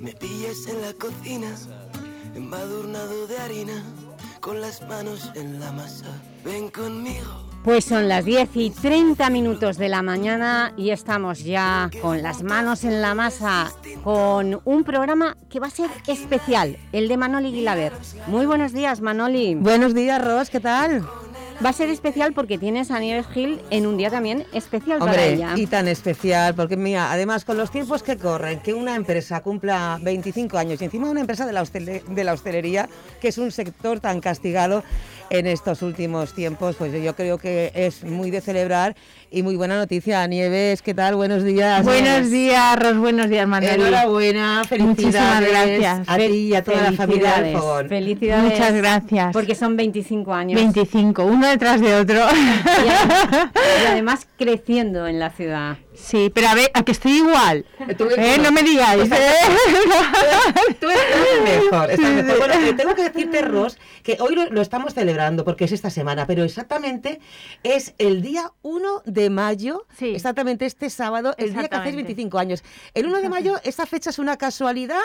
Me pillas en la cocina, embadurnado de harina, con las manos en la masa. Ven conmigo. Pues son las 10 y 30 minutos de la mañana y estamos ya con las manos en la masa con un programa que va a ser especial, el de Manoli Guilaber. Muy buenos días, Manoli. Buenos días, Ros, ¿qué tal? Va a ser especial porque tienes a Nieves Gil en un día también especial Hombre, para ella. y tan especial, porque mira, además con los tiempos que corren, que una empresa cumpla 25 años y encima una empresa de la, hostele- de la hostelería, que es un sector tan castigado en estos últimos tiempos, pues yo creo que es muy de celebrar y muy buena noticia. Nieves, ¿qué tal? Buenos días. Buenos días, Ros, buenos días, Manuel. Enhorabuena, Muchísimas felicidades gracias. a ti y a toda la familia Felicidades. Muchas gracias. Porque son 25 años. 25, uno detrás de otro. Y además creciendo en la ciudad. Sí, pero a ver, a que estoy igual. ¿Eh? No me digáis. ¿eh? Tú estás mejor, estás Sí, mejor. sí. Bueno, eh, tengo que decirte, Ros, que hoy lo, lo estamos celebrando porque es esta semana, pero exactamente es el día 1 de mayo, exactamente este sábado, el día que hacéis Exactamente. 25 años. ¿El 1 de mayo, esa fecha es una casualidad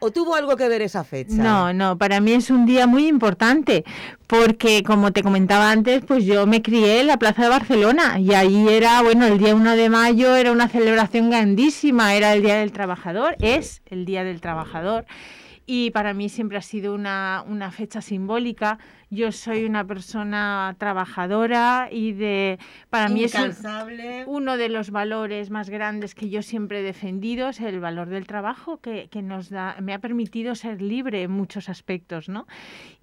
o tuvo algo que ver esa fecha? No, no, para mí es un día muy importante porque, como te comentaba antes, pues yo me crié en la Plaza de Barcelona y ahí era, bueno, el día 1 de mayo era una celebración grandísima, era el Día del Trabajador, es el Día del Trabajador y para mí siempre ha sido una, una fecha simbólica. Yo soy una persona trabajadora y de para mí es un- Incansable. uno de los valores más grandes que yo siempre he defendido es el valor del trabajo que, que nos da, me ha permitido ser libre en muchos aspectos, ¿no?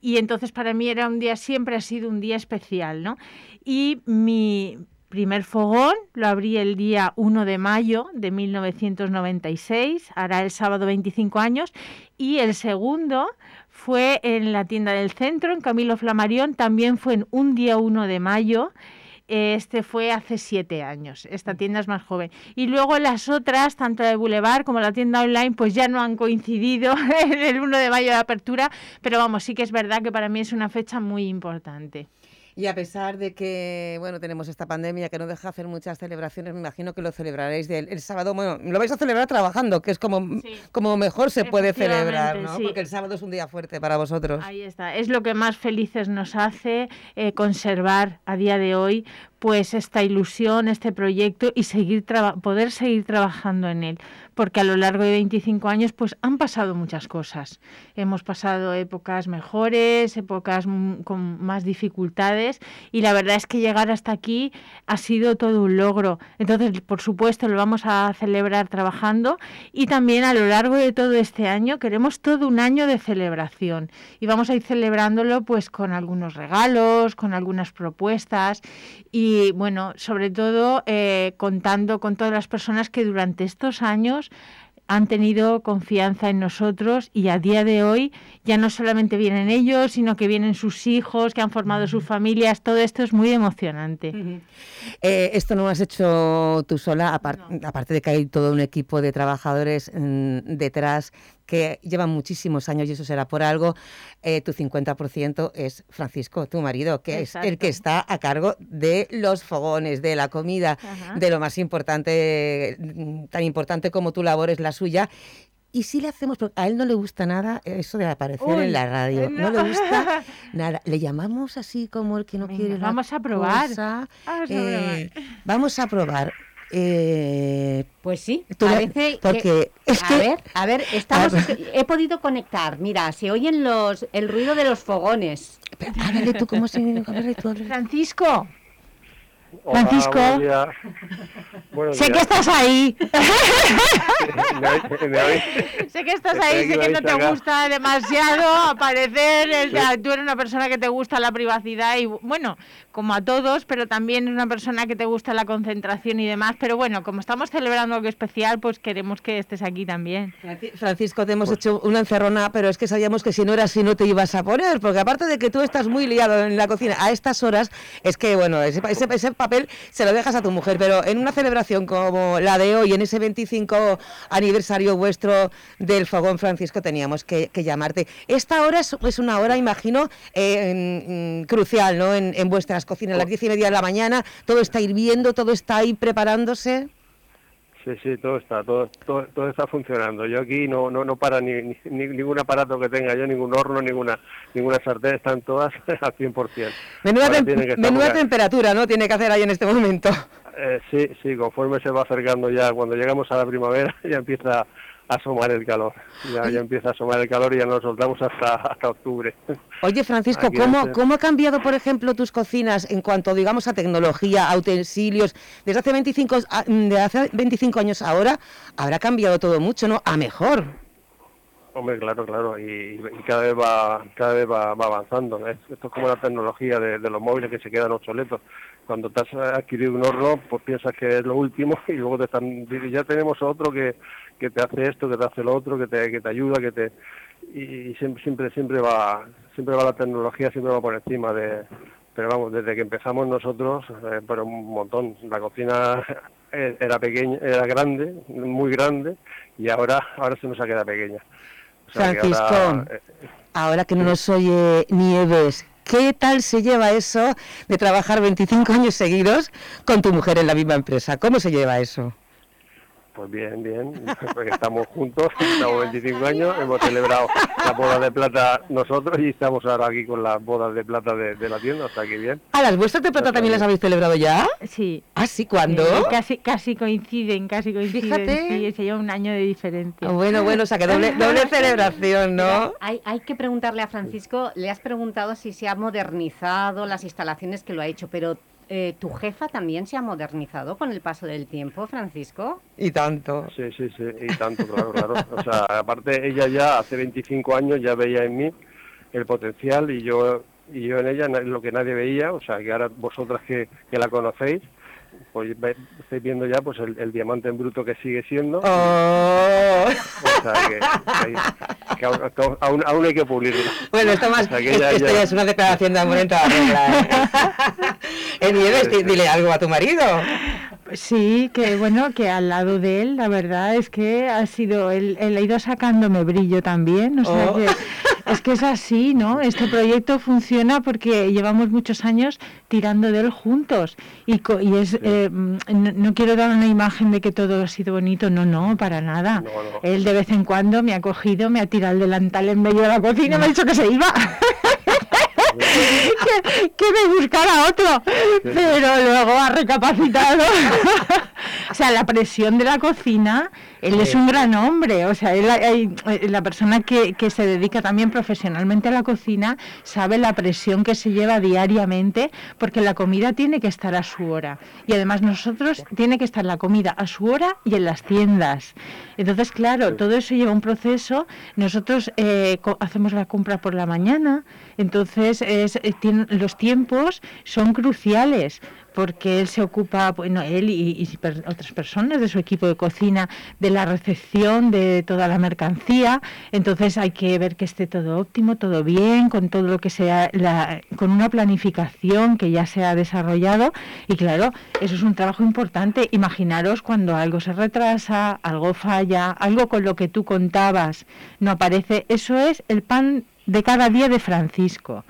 Y entonces para mí era un día, siempre ha sido un día especial, ¿no? Y mi primer fogón lo abrí el día 1 de mayo de 1996, hará el sábado 25 años, y el segundo fue en la tienda del centro, en Camilo Flamarión, también fue en un día 1 de mayo, este fue hace siete años. Esta tienda es más joven. Y luego las otras, tanto la de Boulevard como la tienda online, pues ya no han coincidido en el 1 de mayo de apertura. Pero vamos, sí que es verdad que para mí es una fecha muy importante. Y a pesar de que, bueno, tenemos esta pandemia que no deja hacer muchas celebraciones, me imagino que lo celebraréis del, el sábado, bueno, lo vais a celebrar trabajando, que es como, como mejor se puede celebrar, ¿no? sí. Porque el sábado es un día fuerte para vosotros. Ahí está. Es lo que más felices nos hace eh, conservar a día de hoy pues esta ilusión, este proyecto y seguir poder seguir trabajando en él. Porque a lo largo de 25 años pues han pasado muchas cosas. Hemos pasado épocas mejores, épocas con más dificultades y la verdad es que llegar hasta aquí ha sido todo un logro. Entonces, por supuesto, lo vamos a celebrar trabajando y también a lo largo de todo este año queremos todo un año de celebración y vamos a ir celebrándolo pues con algunos regalos, con algunas propuestas y bueno, sobre todo eh, contando con todas las personas que durante estos años han tenido confianza en nosotros y a día de hoy ya no solamente vienen ellos, sino que vienen sus hijos, que han formado sus familias. Todo esto es muy emocionante. Eh, esto no lo has hecho tú sola, apar- aparte de que hay todo un equipo de trabajadores mm, detrás que llevan muchísimos años y eso será por algo. Eh, tu 50% es Francisco, tu marido, que es el que está a cargo de los fogones, de la comida, Ajá. de lo más importante, tan importante como tu labor es la suya. Y si le hacemos, porque a él no le gusta nada eso de aparecer Uy, en la radio, eh, no. no. le gusta nada. Le llamamos así como el que no Venga, quiere la vamos a probar. cosa. Vamos a Eh, probar. vamos a probar. Eh, pues sí, le- Parece porque que- es a que- ver, a ver, estamos, A ver. he podido conectar. Mira, se oyen los, el ruido de los fogones. Háblale tú, ¿cómo se...? háblale tú, háblale. Francisco. Francisco. sé que estás ahí. sé que estás ahí, sé que no te gusta demasiado aparecer. Tú eres una persona que te gusta la privacidad y, bueno, como a todos, pero también es una persona que te gusta la concentración y demás. Pero bueno, como estamos celebrando algo especial, pues queremos que estés aquí también. Francisco, te hemos pues hecho una encerrona, pero es que sabíamos que si no era así no te ibas a poner, porque aparte de que tú estás muy liado en la cocina a estas horas, es que, bueno, ese, ese, papel se lo dejas a tu mujer, pero en una celebración como la de hoy, en ese 25 aniversario vuestro del Fogón Francisco, teníamos que, llamarte. Esta hora es, una hora, imagino, eh, crucial, ¿no?, en, en vuestras cocina a las diez y media de la mañana, todo está hirviendo, todo está ahí preparándose. Sí, sí, todo está, todo, todo, está funcionando. Yo aquí no, no, no para ni, ningún aparato que tenga yo, ningún horno, ninguna, ninguna sartén, están todas al 100%. Menuda, menuda temperatura, ¿no? Tiene que hacer ahí en este momento. Eh, sí, sí, conforme se va acercando ya, cuando llegamos a la primavera, ya empieza asomar el calor. Ya, ya empieza a asomar el calor y ya nos soltamos hasta, hasta octubre. Oye, Francisco, ¿cómo, ¿cómo ha cambiado, por ejemplo, tus cocinas en cuanto, digamos, a tecnología, a utensilios? Desde hace 25, de hace 25 años ahora, habrá cambiado todo mucho, ¿no? A mejor. Hombre, claro, claro, y, cada vez va cada vez va, avanzando. Esto es como la tecnología de, los móviles que se quedan obsoletos. Cuando te has adquirido un horno, pues piensas que es lo último y luego te están ya tenemos otro que, que te hace esto, que te hace lo otro, que te, que te ayuda, que te y, siempre siempre siempre va siempre va la tecnología, siempre va por encima de pero vamos, desde que empezamos nosotros, eh, pero un montón. La cocina era pequeña, era grande, muy grande, y ahora ahora se nos ha quedado pequeña. Francisco, eh, ahora, que no nos oye Nieves, ¿qué tal se lleva eso de trabajar 25 años seguidos con tu mujer en la misma empresa? ¿Cómo se lleva eso? Pues bien, bien, porque estamos juntos, estamos 25 años, hemos celebrado la boda de plata nosotros y estamos ahora aquí con las bodas de plata de, la tienda, o sea que bien. ¿A las vuestras de plata también las habéis celebrado ya? Sí. ¿Ah, sí? ¿Cuándo? casi, casi coinciden, casi coinciden. Fíjate. Sí, se lleva un año de diferencia. bueno, bueno, o sea que doble, doble celebración, ¿no? hay, hay que preguntarle a Francisco, le has preguntado si se ha modernizado las instalaciones que lo ha hecho, pero eh, ¿Tu jefa también se ha modernizado con el paso del tiempo, Francisco? Y tanto. Sí, sí, sí, y tanto, claro, claro. O sea, aparte ella ya hace 25 años ya veía en mí el potencial y yo y yo en ella lo que nadie veía, o sea, que ahora vosotras que, que la conocéis, pues estáis viendo ya pues el, diamante en bruto que sigue siendo. Oh. O sea, que, aún, aún, hay que pulirlo. Bueno, esto más, esto ya, es una declaración de amor en toda regla. ¿eh? Nieves, dile algo a tu marido. Sí, que bueno, que al lado de él, la verdad es que ha sido, él, él ha ido sacándome brillo también, o sea oh. que es que es así, ¿no? Este proyecto funciona porque llevamos muchos años tirando de él juntos y, y es, eh, no, quiero dar una imagen de que todo ha sido bonito, no, no, para nada. Él de vez en cuando me ha cogido, me ha tirado el delantal en medio de la cocina y me ha dicho que se iba. que, que, me buscara otro, pero luego ha recapacitado. o sea, la presión de la cocina, él es un gran hombre, o sea, él, eh, la persona que, que se dedica también profesionalmente a la cocina sabe la presión que se lleva diariamente, porque la comida tiene que estar a su hora. Y además nosotros tiene que estar la comida a su hora y en las tiendas. Entonces, claro, todo eso lleva un proceso. Nosotros eh, hacemos la compra por la mañana, entonces es, eh, los tiempos son cruciales porque él se ocupa, bueno, él y, otras personas de su equipo de cocina, de la recepción de toda la mercancía. Entonces hay que ver que esté todo óptimo, todo bien, con todo lo que sea, con una planificación que ya se ha desarrollado. Y claro, eso es un trabajo importante. Imaginaros cuando algo se retrasa, algo falla, algo con lo que tú contabas no aparece. Eso es el pan de cada día de Francisco.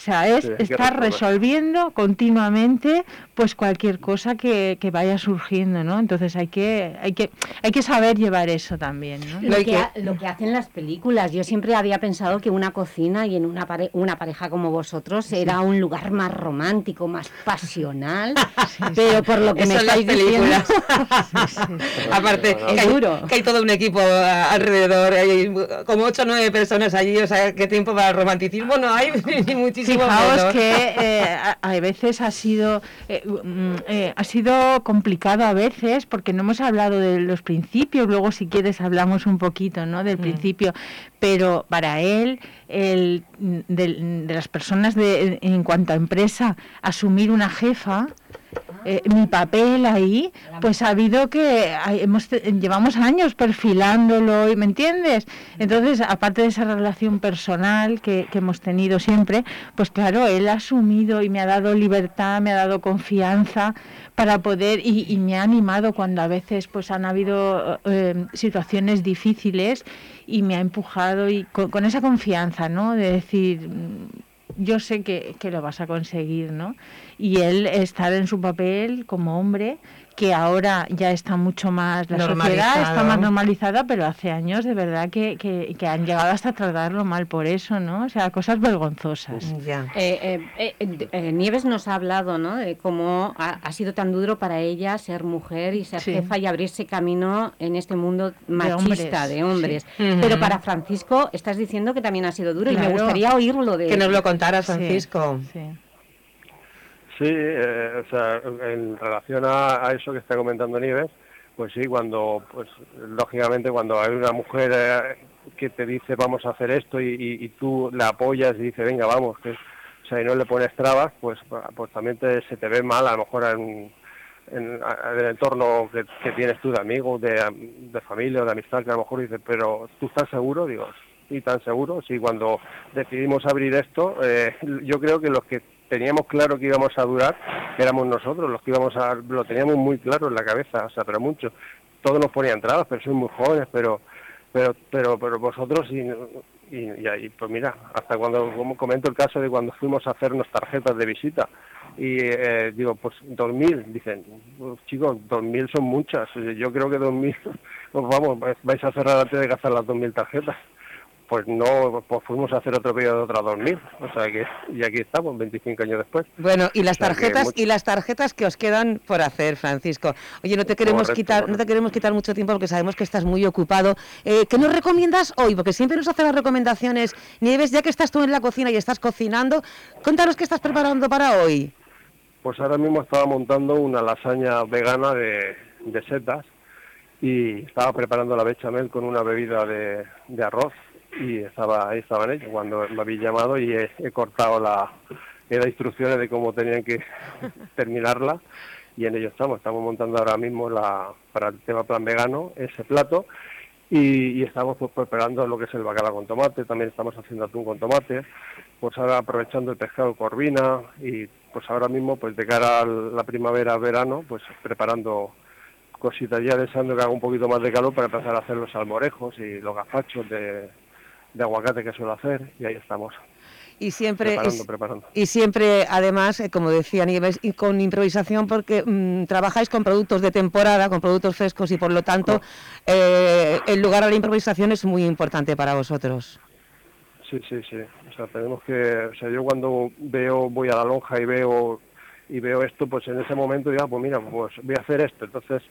O sea, es estar resolviendo continuamente pues cualquier cosa que, que, vaya surgiendo, ¿no? Entonces hay que, hay que, hay que saber llevar eso también, ¿no? Lo que, lo que hacen las películas. Yo siempre había pensado que una cocina y en una, una pareja como vosotros era un lugar más romántico, más pasional, pero por lo que me estáis diciendo... Aparte, que, hay, que hay todo un equipo alrededor, hay como ocho o nueve personas allí, o sea, ¿qué tiempo para el romanticismo no hay? Ni muchísimo fijaos que eh, a, veces ha sido eh, mm, eh, ha sido complicado a veces porque no hemos hablado de los principios. Luego, si quieres, hablamos un poquito, ¿no? Del mm. principio. Pero para él, el de, de las personas de, en cuanto a empresa, asumir una jefa eh, mi papel ahí, pues ha habido que hemos, llevamos años perfilándolo, y ¿me entiendes? Entonces, aparte de esa relación personal que, hemos tenido siempre, pues claro, él ha asumido y me ha dado libertad, me ha dado confianza para poder y, me ha animado cuando a veces pues han habido eh, situaciones difíciles y me ha empujado y con, con esa confianza, ¿no? De decir yo sé que, que, lo vas a conseguir, ¿no? Y él estar en su papel como hombre, que ahora ya está mucho más, la sociedad está más normalizada, pero hace años de verdad que, que, han llegado hasta tratarlo mal por eso, ¿no? O sea, cosas vergonzosas. Ya. Eh, eh, eh, Nieves nos ha hablado, ¿no? De cómo ha, sido tan duro para ella ser mujer y ser jefa y abrirse camino en este mundo machista de hombres. Pero para Francisco estás diciendo que también ha sido duro y me gustaría oírlo de Que nos lo contara Francisco. Sí. Sí, eh, o sea, en relación a, eso que está comentando Nieves, pues sí, cuando, pues lógicamente cuando hay una mujer eh, que te dice vamos a hacer esto y, tú la apoyas y dice venga vamos, que, o sea, y no le pones trabas, pues, pues también te, se te ve mal a lo mejor en, en, el entorno que, tienes tú de amigos, de, de familia o de amistad, que a lo mejor dices, pero ¿tú estás seguro? Digo, y tan seguro, sí, cuando decidimos abrir esto, eh, yo creo que los que teníamos claro que íbamos a durar, éramos nosotros, los que íbamos a, lo teníamos muy claro en la cabeza, o sea, pero mucho. Todos nos ponían trabas, pero sois muy jóvenes, pero pero pero pero vosotros y, y, y, pues mira, hasta cuando como comento el caso de cuando fuimos a hacernos tarjetas de visita y eh, digo, pues 2.000, dicen, pues, chicos, 2.000 son muchas, yo creo que 2.000, pues vamos, vais a cerrar antes de gastar las 2.000 tarjetas pues no, pues fuimos a hacer otro pedido de otras 2.000, o sea que, y aquí estamos, 25 años después. Bueno, y las tarjetas, y las tarjetas que os quedan por hacer, Francisco. Oye, no te queremos quitar, no te queremos quitar mucho tiempo porque sabemos que estás muy ocupado. Eh, ¿Qué nos recomiendas hoy? Porque siempre nos hacen las recomendaciones. Nieves, ya que estás tú en la cocina y estás cocinando, cuéntanos qué estás preparando para hoy. Pues ahora mismo estaba montando una lasaña vegana de, setas y estaba preparando la bechamel con una bebida de, de arroz y estaba ahí estaban ellos cuando me habéis llamado y he, cortado la he dado instrucciones de cómo tenían que terminarla. Y en ello estamos. Estamos montando ahora mismo la para el tema plan vegano ese plato. Y, estamos pues preparando lo que es el bacalao con tomate. También estamos haciendo atún con tomate. Pues ahora aprovechando el pescado corvina y pues ahora mismo pues de cara a la primavera verano pues preparando cositas. Ya deseando que haga un poquito más de calor para empezar a hacer los almorejos y los gazpachos de, de aguacate que suelo hacer y ahí estamos. Y siempre, y siempre además, eh, como decía Nieves, y con improvisación porque mm, trabajáis con productos de temporada, con productos frescos y por lo tanto eh, el lugar a la improvisación es muy importante para vosotros. Sí, sí, sí. O sea, tenemos que, o sea, yo cuando veo, voy a la lonja y veo y veo esto, pues en ese momento digo, ah, pues mira, pues voy a hacer esto. Entonces,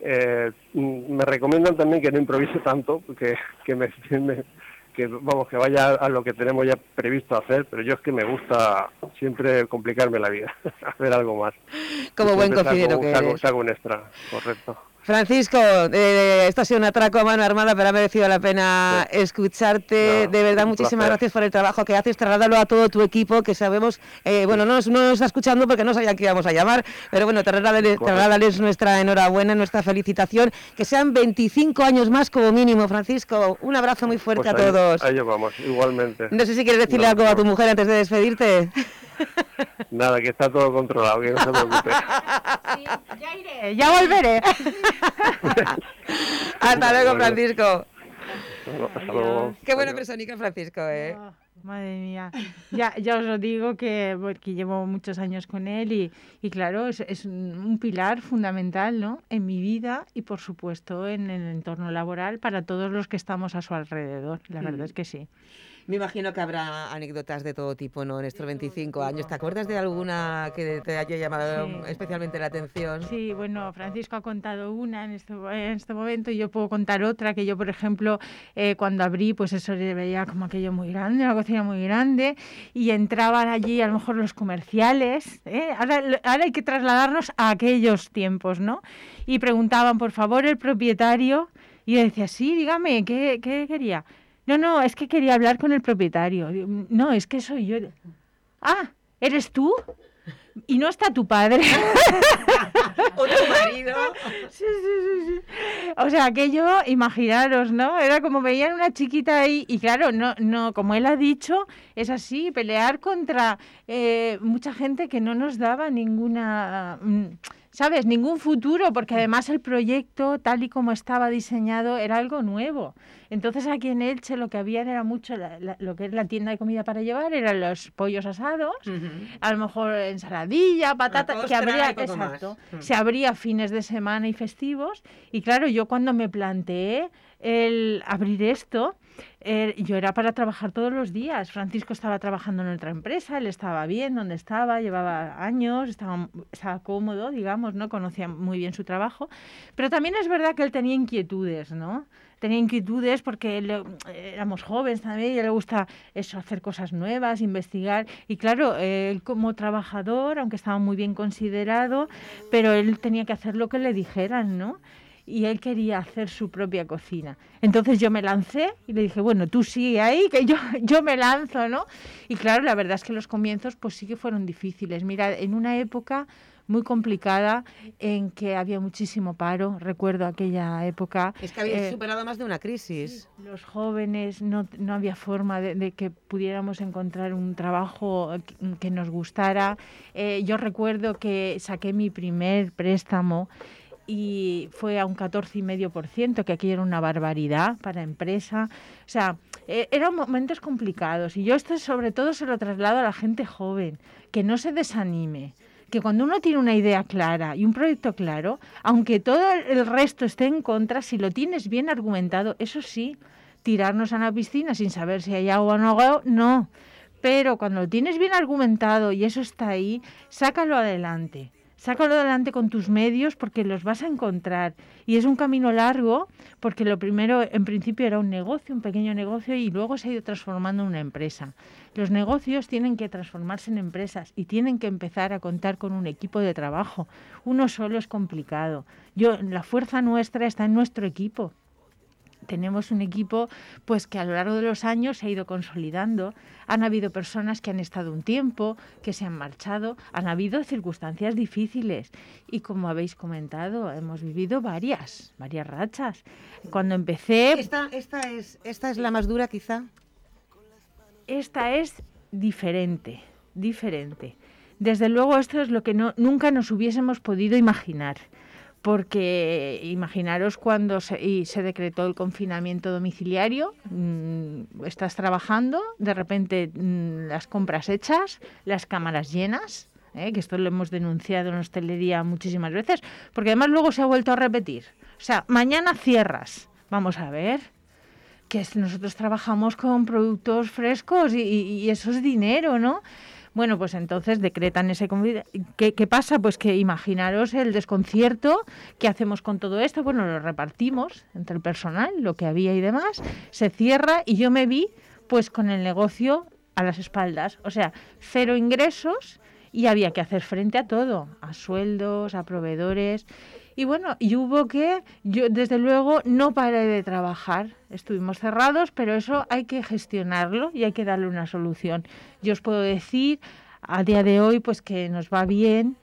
eh, mm, me recomiendan también que no improvise tanto, que, que me, que vamos que vaya a lo que tenemos ya previsto hacer, pero yo es que me gusta siempre complicarme la vida, hacer algo más. Como buen cocinero que eres. un extra, correcto. Francisco, eh, esto ha sido un atraco a mano armada, pero ha merecido la pena escucharte. de verdad, muchísimas gracias por el trabajo que haces. Trasládalo a todo tu equipo, que sabemos, eh, bueno, no nos, no está escuchando porque no sabían que íbamos a llamar, pero bueno, trasládales nuestra enhorabuena, nuestra felicitación. Que sean 25 años más como mínimo, Francisco. Un abrazo muy fuerte pues a todos. Ahí vamos, igualmente. No sé si quieres decirle algo a tu mujer antes de despedirte. Nada, que está todo controlado, que no se preocupe. ya iré, ya volveré. Hasta luego, Francisco. Qué buena persona, Francisco, ¿eh? Madre mía. Ya, ya os lo digo que porque llevo muchos años con él y, y claro, es, es, un pilar fundamental ¿no? en mi vida y por supuesto en el entorno laboral para todos los que estamos a su alrededor. La verdad mm. es que sí. Me imagino que habrá anécdotas de todo tipo, ¿no? En estos 25 años. ¿Te acuerdas de alguna que te haya llamado especialmente la atención? Sí, bueno, Francisco ha contado una en este, en este momento y yo puedo contar otra, que yo, por ejemplo, eh, cuando abrí, pues eso veía como aquello muy grande, una cocina muy grande, y entraban allí a lo mejor los comerciales. ¿eh? Ahora, ahora hay que trasladarnos a aquellos tiempos, ¿no? Y preguntaban, por favor, el propietario, y yo decía, sí, dígame, ¿qué, qué quería? No, no, es que quería hablar con el propietario. No, es que soy yo. Ah, ¿eres tú? Y no está tu padre. o tu marido. Sí, sí, sí, sí. O sea, aquello, imaginaros, ¿no? Era como veían una chiquita ahí y claro, no, no, como él ha dicho, es así, pelear contra eh, mucha gente que no nos daba ninguna... Mm, ¿sabes? Ningún futuro, porque además el proyecto, tal y como estaba diseñado, era algo nuevo. Entonces aquí en Elche lo que había era mucho, lo que es la tienda de comida para llevar, eran los pollos asados, a lo mejor ensaladilla, patata, que habría, exacto, se abría fines de semana y festivos. Y claro, yo cuando me planteé el abrir esto, eh, yo era para trabajar todos los días. Francisco estaba trabajando en otra empresa, él estaba bien donde estaba, llevaba años, estaba, estaba cómodo, digamos, ¿no? Conocía muy bien su trabajo. Pero también es verdad que él tenía inquietudes, ¿no? tenía inquietudes porque éramos jóvenes también y le gusta eso, hacer cosas nuevas, investigar. Y claro, él como trabajador, aunque estaba muy bien considerado, pero él tenía que hacer lo que le dijeran, ¿no? Y él quería hacer su propia cocina. Entonces yo me lancé y le dije, bueno, tú sigue ahí, que yo, yo me lanzo, ¿no? Y claro, la verdad es que los comienzos pues sí que fueron difíciles. Mira, en una época muy complicada en que había muchísimo paro, recuerdo aquella época. Es que había eh, superado más de una crisis. los jóvenes no, no había forma de, que pudiéramos encontrar un trabajo que nos gustara. Eh, yo recuerdo que saqué mi primer préstamo y fue a un 14,5%, que aquí era una barbaridad para empresa. O sea, e, eran momentos complicados y yo esto sobre todo se lo traslado a la gente joven, que no se desanime, que cuando uno tiene una idea clara y un proyecto claro, aunque todo el resto esté en contra, si lo tienes bien argumentado, eso sí, tirarnos a la piscina sin saber si hay agua o no, no. Pero cuando lo tienes bien argumentado y eso está ahí, sácalo adelante sácalo adelante con tus medios porque los vas a encontrar. Y es un camino largo porque lo primero, en principio, era un negocio, un pequeño negocio, y luego se ha ido transformando en una empresa. Los negocios tienen que transformarse en empresas y tienen que empezar a contar con un equipo de trabajo. Uno solo es complicado. Yo, la fuerza nuestra está en nuestro equipo tenemos un equipo pues que a lo largo de los años se ha ido consolidando. Han habido personas que han estado un tiempo, que se han marchado, han habido circunstancias difíciles y como habéis comentado, hemos vivido varias, varias rachas. Cuando empecé... Esta, esta, es, esta es la más dura quizá. Esta es diferente, diferente. Desde luego esto es lo que no, nunca nos hubiésemos podido imaginar porque imaginaros cuando se, se, decretó el confinamiento domiciliario, mm, estás trabajando, de repente mm, las compras hechas, las cámaras llenas, ¿eh? que esto lo hemos denunciado en hostelería muchísimas veces, porque además luego se ha vuelto a repetir. O sea, mañana cierras, vamos a ver, que nosotros trabajamos con productos frescos y, y eso es dinero, ¿no? Bueno, pues entonces decretan ese ¿Qué, ¿Qué pasa? Pues que imaginaros el desconcierto que hacemos con todo esto. Bueno, lo repartimos entre el personal, lo que había y demás. Se cierra y yo me vi pues con el negocio a las espaldas. O sea, cero ingresos y había que hacer frente a todo, a sueldos, a proveedores. Y bueno, y hubo que, yo desde luego no paré de trabajar, estuvimos cerrados, pero eso hay que gestionarlo y hay que darle una solución. Yo os puedo decir a día de hoy pues que nos va bien,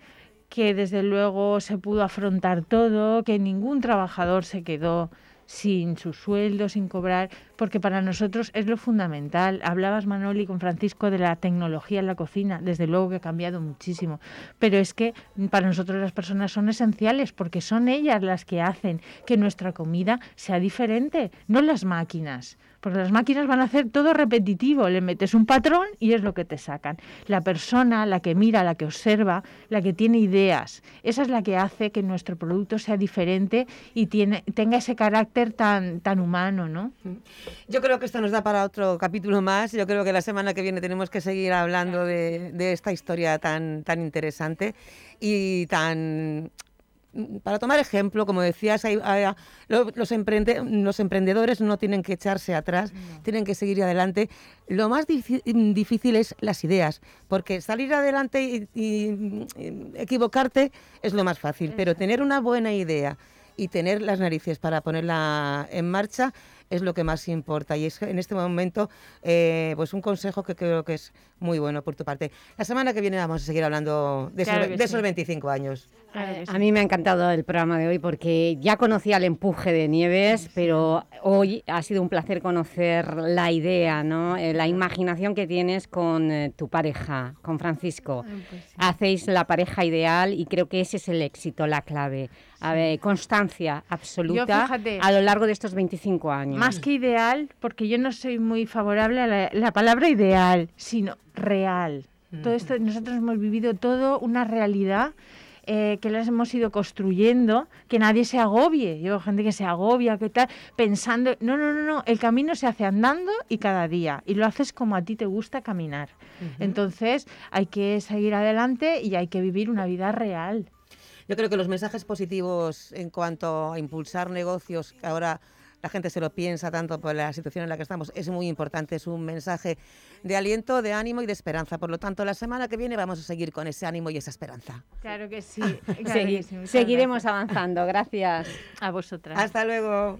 que desde luego se pudo afrontar todo, que ningún trabajador se quedó sin su sueldo, sin cobrar, porque para nosotros es lo fundamental. Hablabas, Manoli, con Francisco de la tecnología en la cocina, desde luego que ha cambiado muchísimo, pero es que para nosotros las personas son esenciales porque son ellas las que hacen que nuestra comida sea diferente, no las máquinas porque las máquinas van a hacer todo repetitivo, le metes un patrón y es lo que te sacan. La persona, la que mira, la que observa, la que tiene ideas, esa es la que hace que nuestro producto sea diferente y tiene, tenga ese carácter tan, tan humano, ¿no? Yo creo que esto nos da para otro capítulo más. Yo creo que la semana que viene tenemos que seguir hablando de, de esta historia tan, tan interesante y tan para tomar ejemplo, como decías, los, emprendedores no tienen que echarse atrás, tienen que seguir adelante. Lo más difícil es las ideas, porque salir adelante y, equivocarte es lo más fácil, pero tener una buena idea y tener las narices para ponerla en marcha es lo que más importa. Y es en este momento eh, pues un consejo que creo que es muy bueno por tu parte. La semana que viene vamos a seguir hablando de, esos 25 años. Eh, a mí me ha encantado el programa de hoy porque ya conocía el empuje de Nieves, pero hoy ha sido un placer conocer la idea, ¿no? Eh, la imaginación que tienes con eh, tu pareja, con Francisco. Pues Hacéis la pareja ideal y creo que ese es el éxito, la clave. Constancia absoluta a lo largo de estos 25 años. Más que ideal, porque yo no soy muy favorable a la, palabra ideal, sino real. Todo esto, nosotros hemos vivido todo una realidad eh, que las hemos ido construyendo, que nadie se agobie. Yo gente que se agobia, que tal, pensando, no, no, no, no, el camino se hace andando y cada día, y lo haces como a ti te gusta caminar. Entonces hay que seguir adelante y hay que vivir una vida real. Yo creo que los mensajes positivos en cuanto a impulsar negocios, que ahora la gente se lo piensa tanto por la situación en la que estamos, es muy importante, es un mensaje de aliento, de ánimo y de esperanza. Por lo tanto, la semana que viene vamos a seguir con ese ánimo y esa esperanza. Claro que sí. seguiremos avanzando. Gracias. A vosotras. Hasta luego.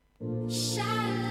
Shine.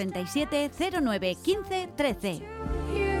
37 09 15 13.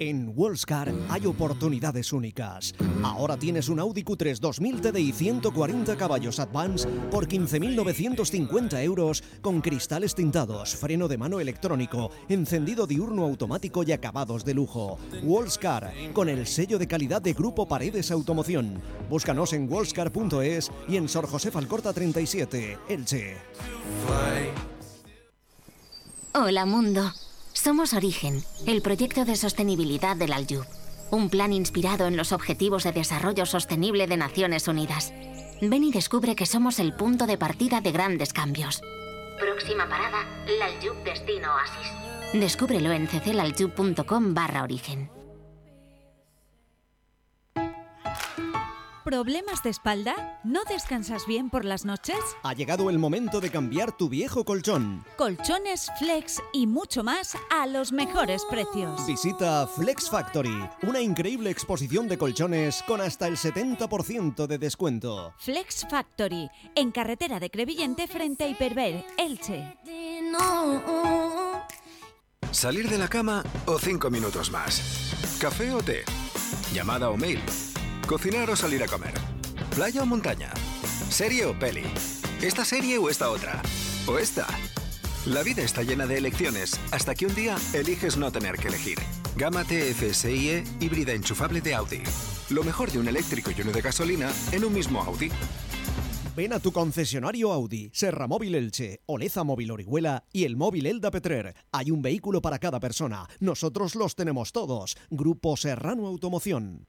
En Wallscar hay oportunidades únicas. Ahora tienes un Audi Q3 2000 TDI 140 caballos Advance por 15.950 euros con cristales tintados, freno de mano electrónico, encendido diurno automático y acabados de lujo. Wallscar, con el sello de calidad de Grupo Paredes Automoción. Búscanos en wallscar.es y en Sor José Falcorta 37, Elche. Hola mundo. Somos Origen, el proyecto de sostenibilidad del Aljub, un plan inspirado en los Objetivos de Desarrollo Sostenible de Naciones Unidas. Ven y descubre que somos el punto de partida de grandes cambios. Próxima parada, Laljub Destino Oasis. Descúbrelo en cclaljub.com barra origen. ¿Problemas de espalda? ¿No descansas bien por las noches? Ha llegado el momento de cambiar tu viejo colchón. Colchones, flex y mucho más a los mejores precios. Visita Flex Factory, una increíble exposición de colchones con hasta el 70% de descuento. Flex Factory, en carretera de Crevillente frente a Hiperver, Elche. ¿Salir de la cama o cinco minutos más? ¿Café o té? ¿Llamada o mail? ¿Cocinar o salir a comer? ¿Playa o montaña? ¿Serie o peli? ¿Esta serie o esta otra? ¿O esta? La vida está llena de elecciones hasta que un día eliges no tener que elegir. Gama TFSIe híbrida enchufable de Audi. Lo mejor de un eléctrico y uno de gasolina en un mismo Audi. Ven a tu concesionario Audi, Serra Móvil Elche, Oleza Móvil Orihuela y el móvil Elda Petrer. Hay un vehículo para cada persona. Nosotros los tenemos todos. Grupo Serrano Automoción.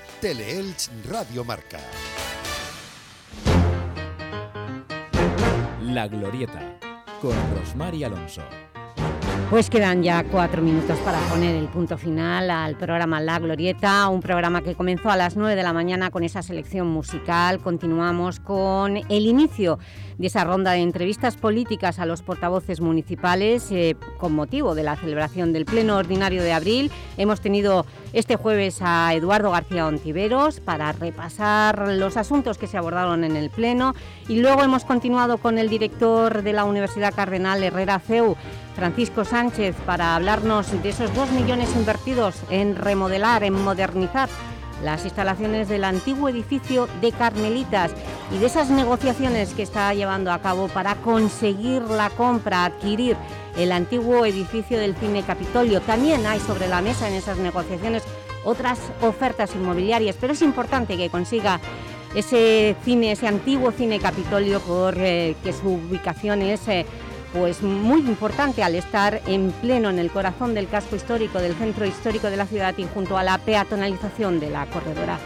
Teleelch Radio Marca. La Glorieta con Rosmar y Alonso. Pues quedan ya cuatro minutos para poner el punto final al programa La Glorieta, un programa que comenzó a las 9 de la mañana con esa selección musical. Continuamos con el inicio de esa ronda de entrevistas políticas a los portavoces municipales eh, con motivo de la celebración del Pleno Ordinario de abril. Hemos tenido este jueves a Eduardo García Ontiveros para repasar los asuntos que se abordaron en el Pleno. Y luego hemos continuado con el director de la Universidad Cardenal Herrera CEU, Francisco Sánchez, para hablarnos de esos dos millones invertidos en remodelar, en modernizar las instalaciones del antiguo edificio de Carmelitas y de esas negociaciones que está llevando a cabo para conseguir la compra, adquirir el antiguo edificio del Cine Capitolio. También hay sobre la mesa en esas negociaciones otras ofertas inmobiliarias, pero es importante que consiga ese cine, ese antiguo Cine Capitolio, porque que su ubicación es... Eh, pues muy importante al estar en pleno en el corazón del casco histórico, del centro histórico de la ciudad y junto a la peatonalización de la corredora.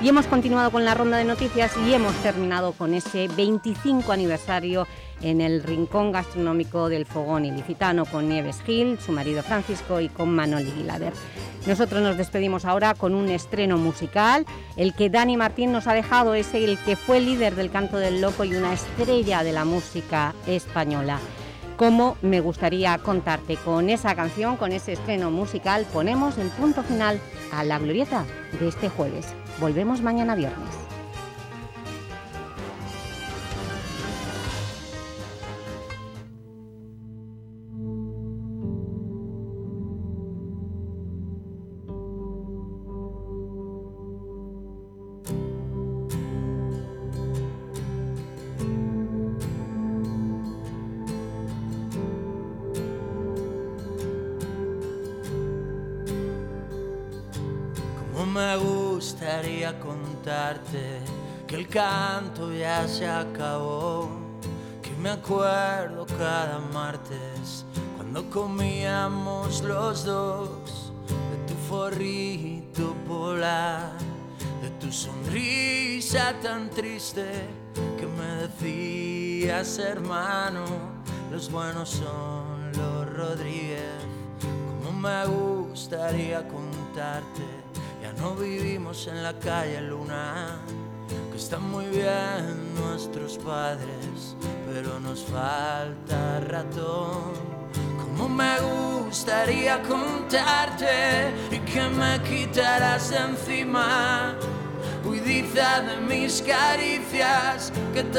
Y hemos continuado con la ronda de noticias y hemos terminado con ese 25 aniversario en el rincón gastronómico del Fogón Ilicitano con Nieves Gil, su marido Francisco y con Manoli Guilader. Nosotros nos despedimos ahora con un estreno musical. El que Dani Martín nos ha dejado es el que fue líder del Canto del Loco y una estrella de la música española cómo me gustaría contarte. Con esa canción, con ese estreno musical, ponemos el punto final a la glorieta de este jueves. Volvemos mañana viernes. Que el canto ya se acabó, que me acuerdo cada martes cuando comíamos los dos de tu forrito polar, de tu sonrisa tan triste que me decías hermano, los buenos son los Rodríguez, como me gustaría contarte ya no vivimos en la calle Luna, que están muy bien nuestros padres, pero nos falta ratón. Como me gustaría contarte y que me quitaras de encima. Cómplice de mis caricias, que te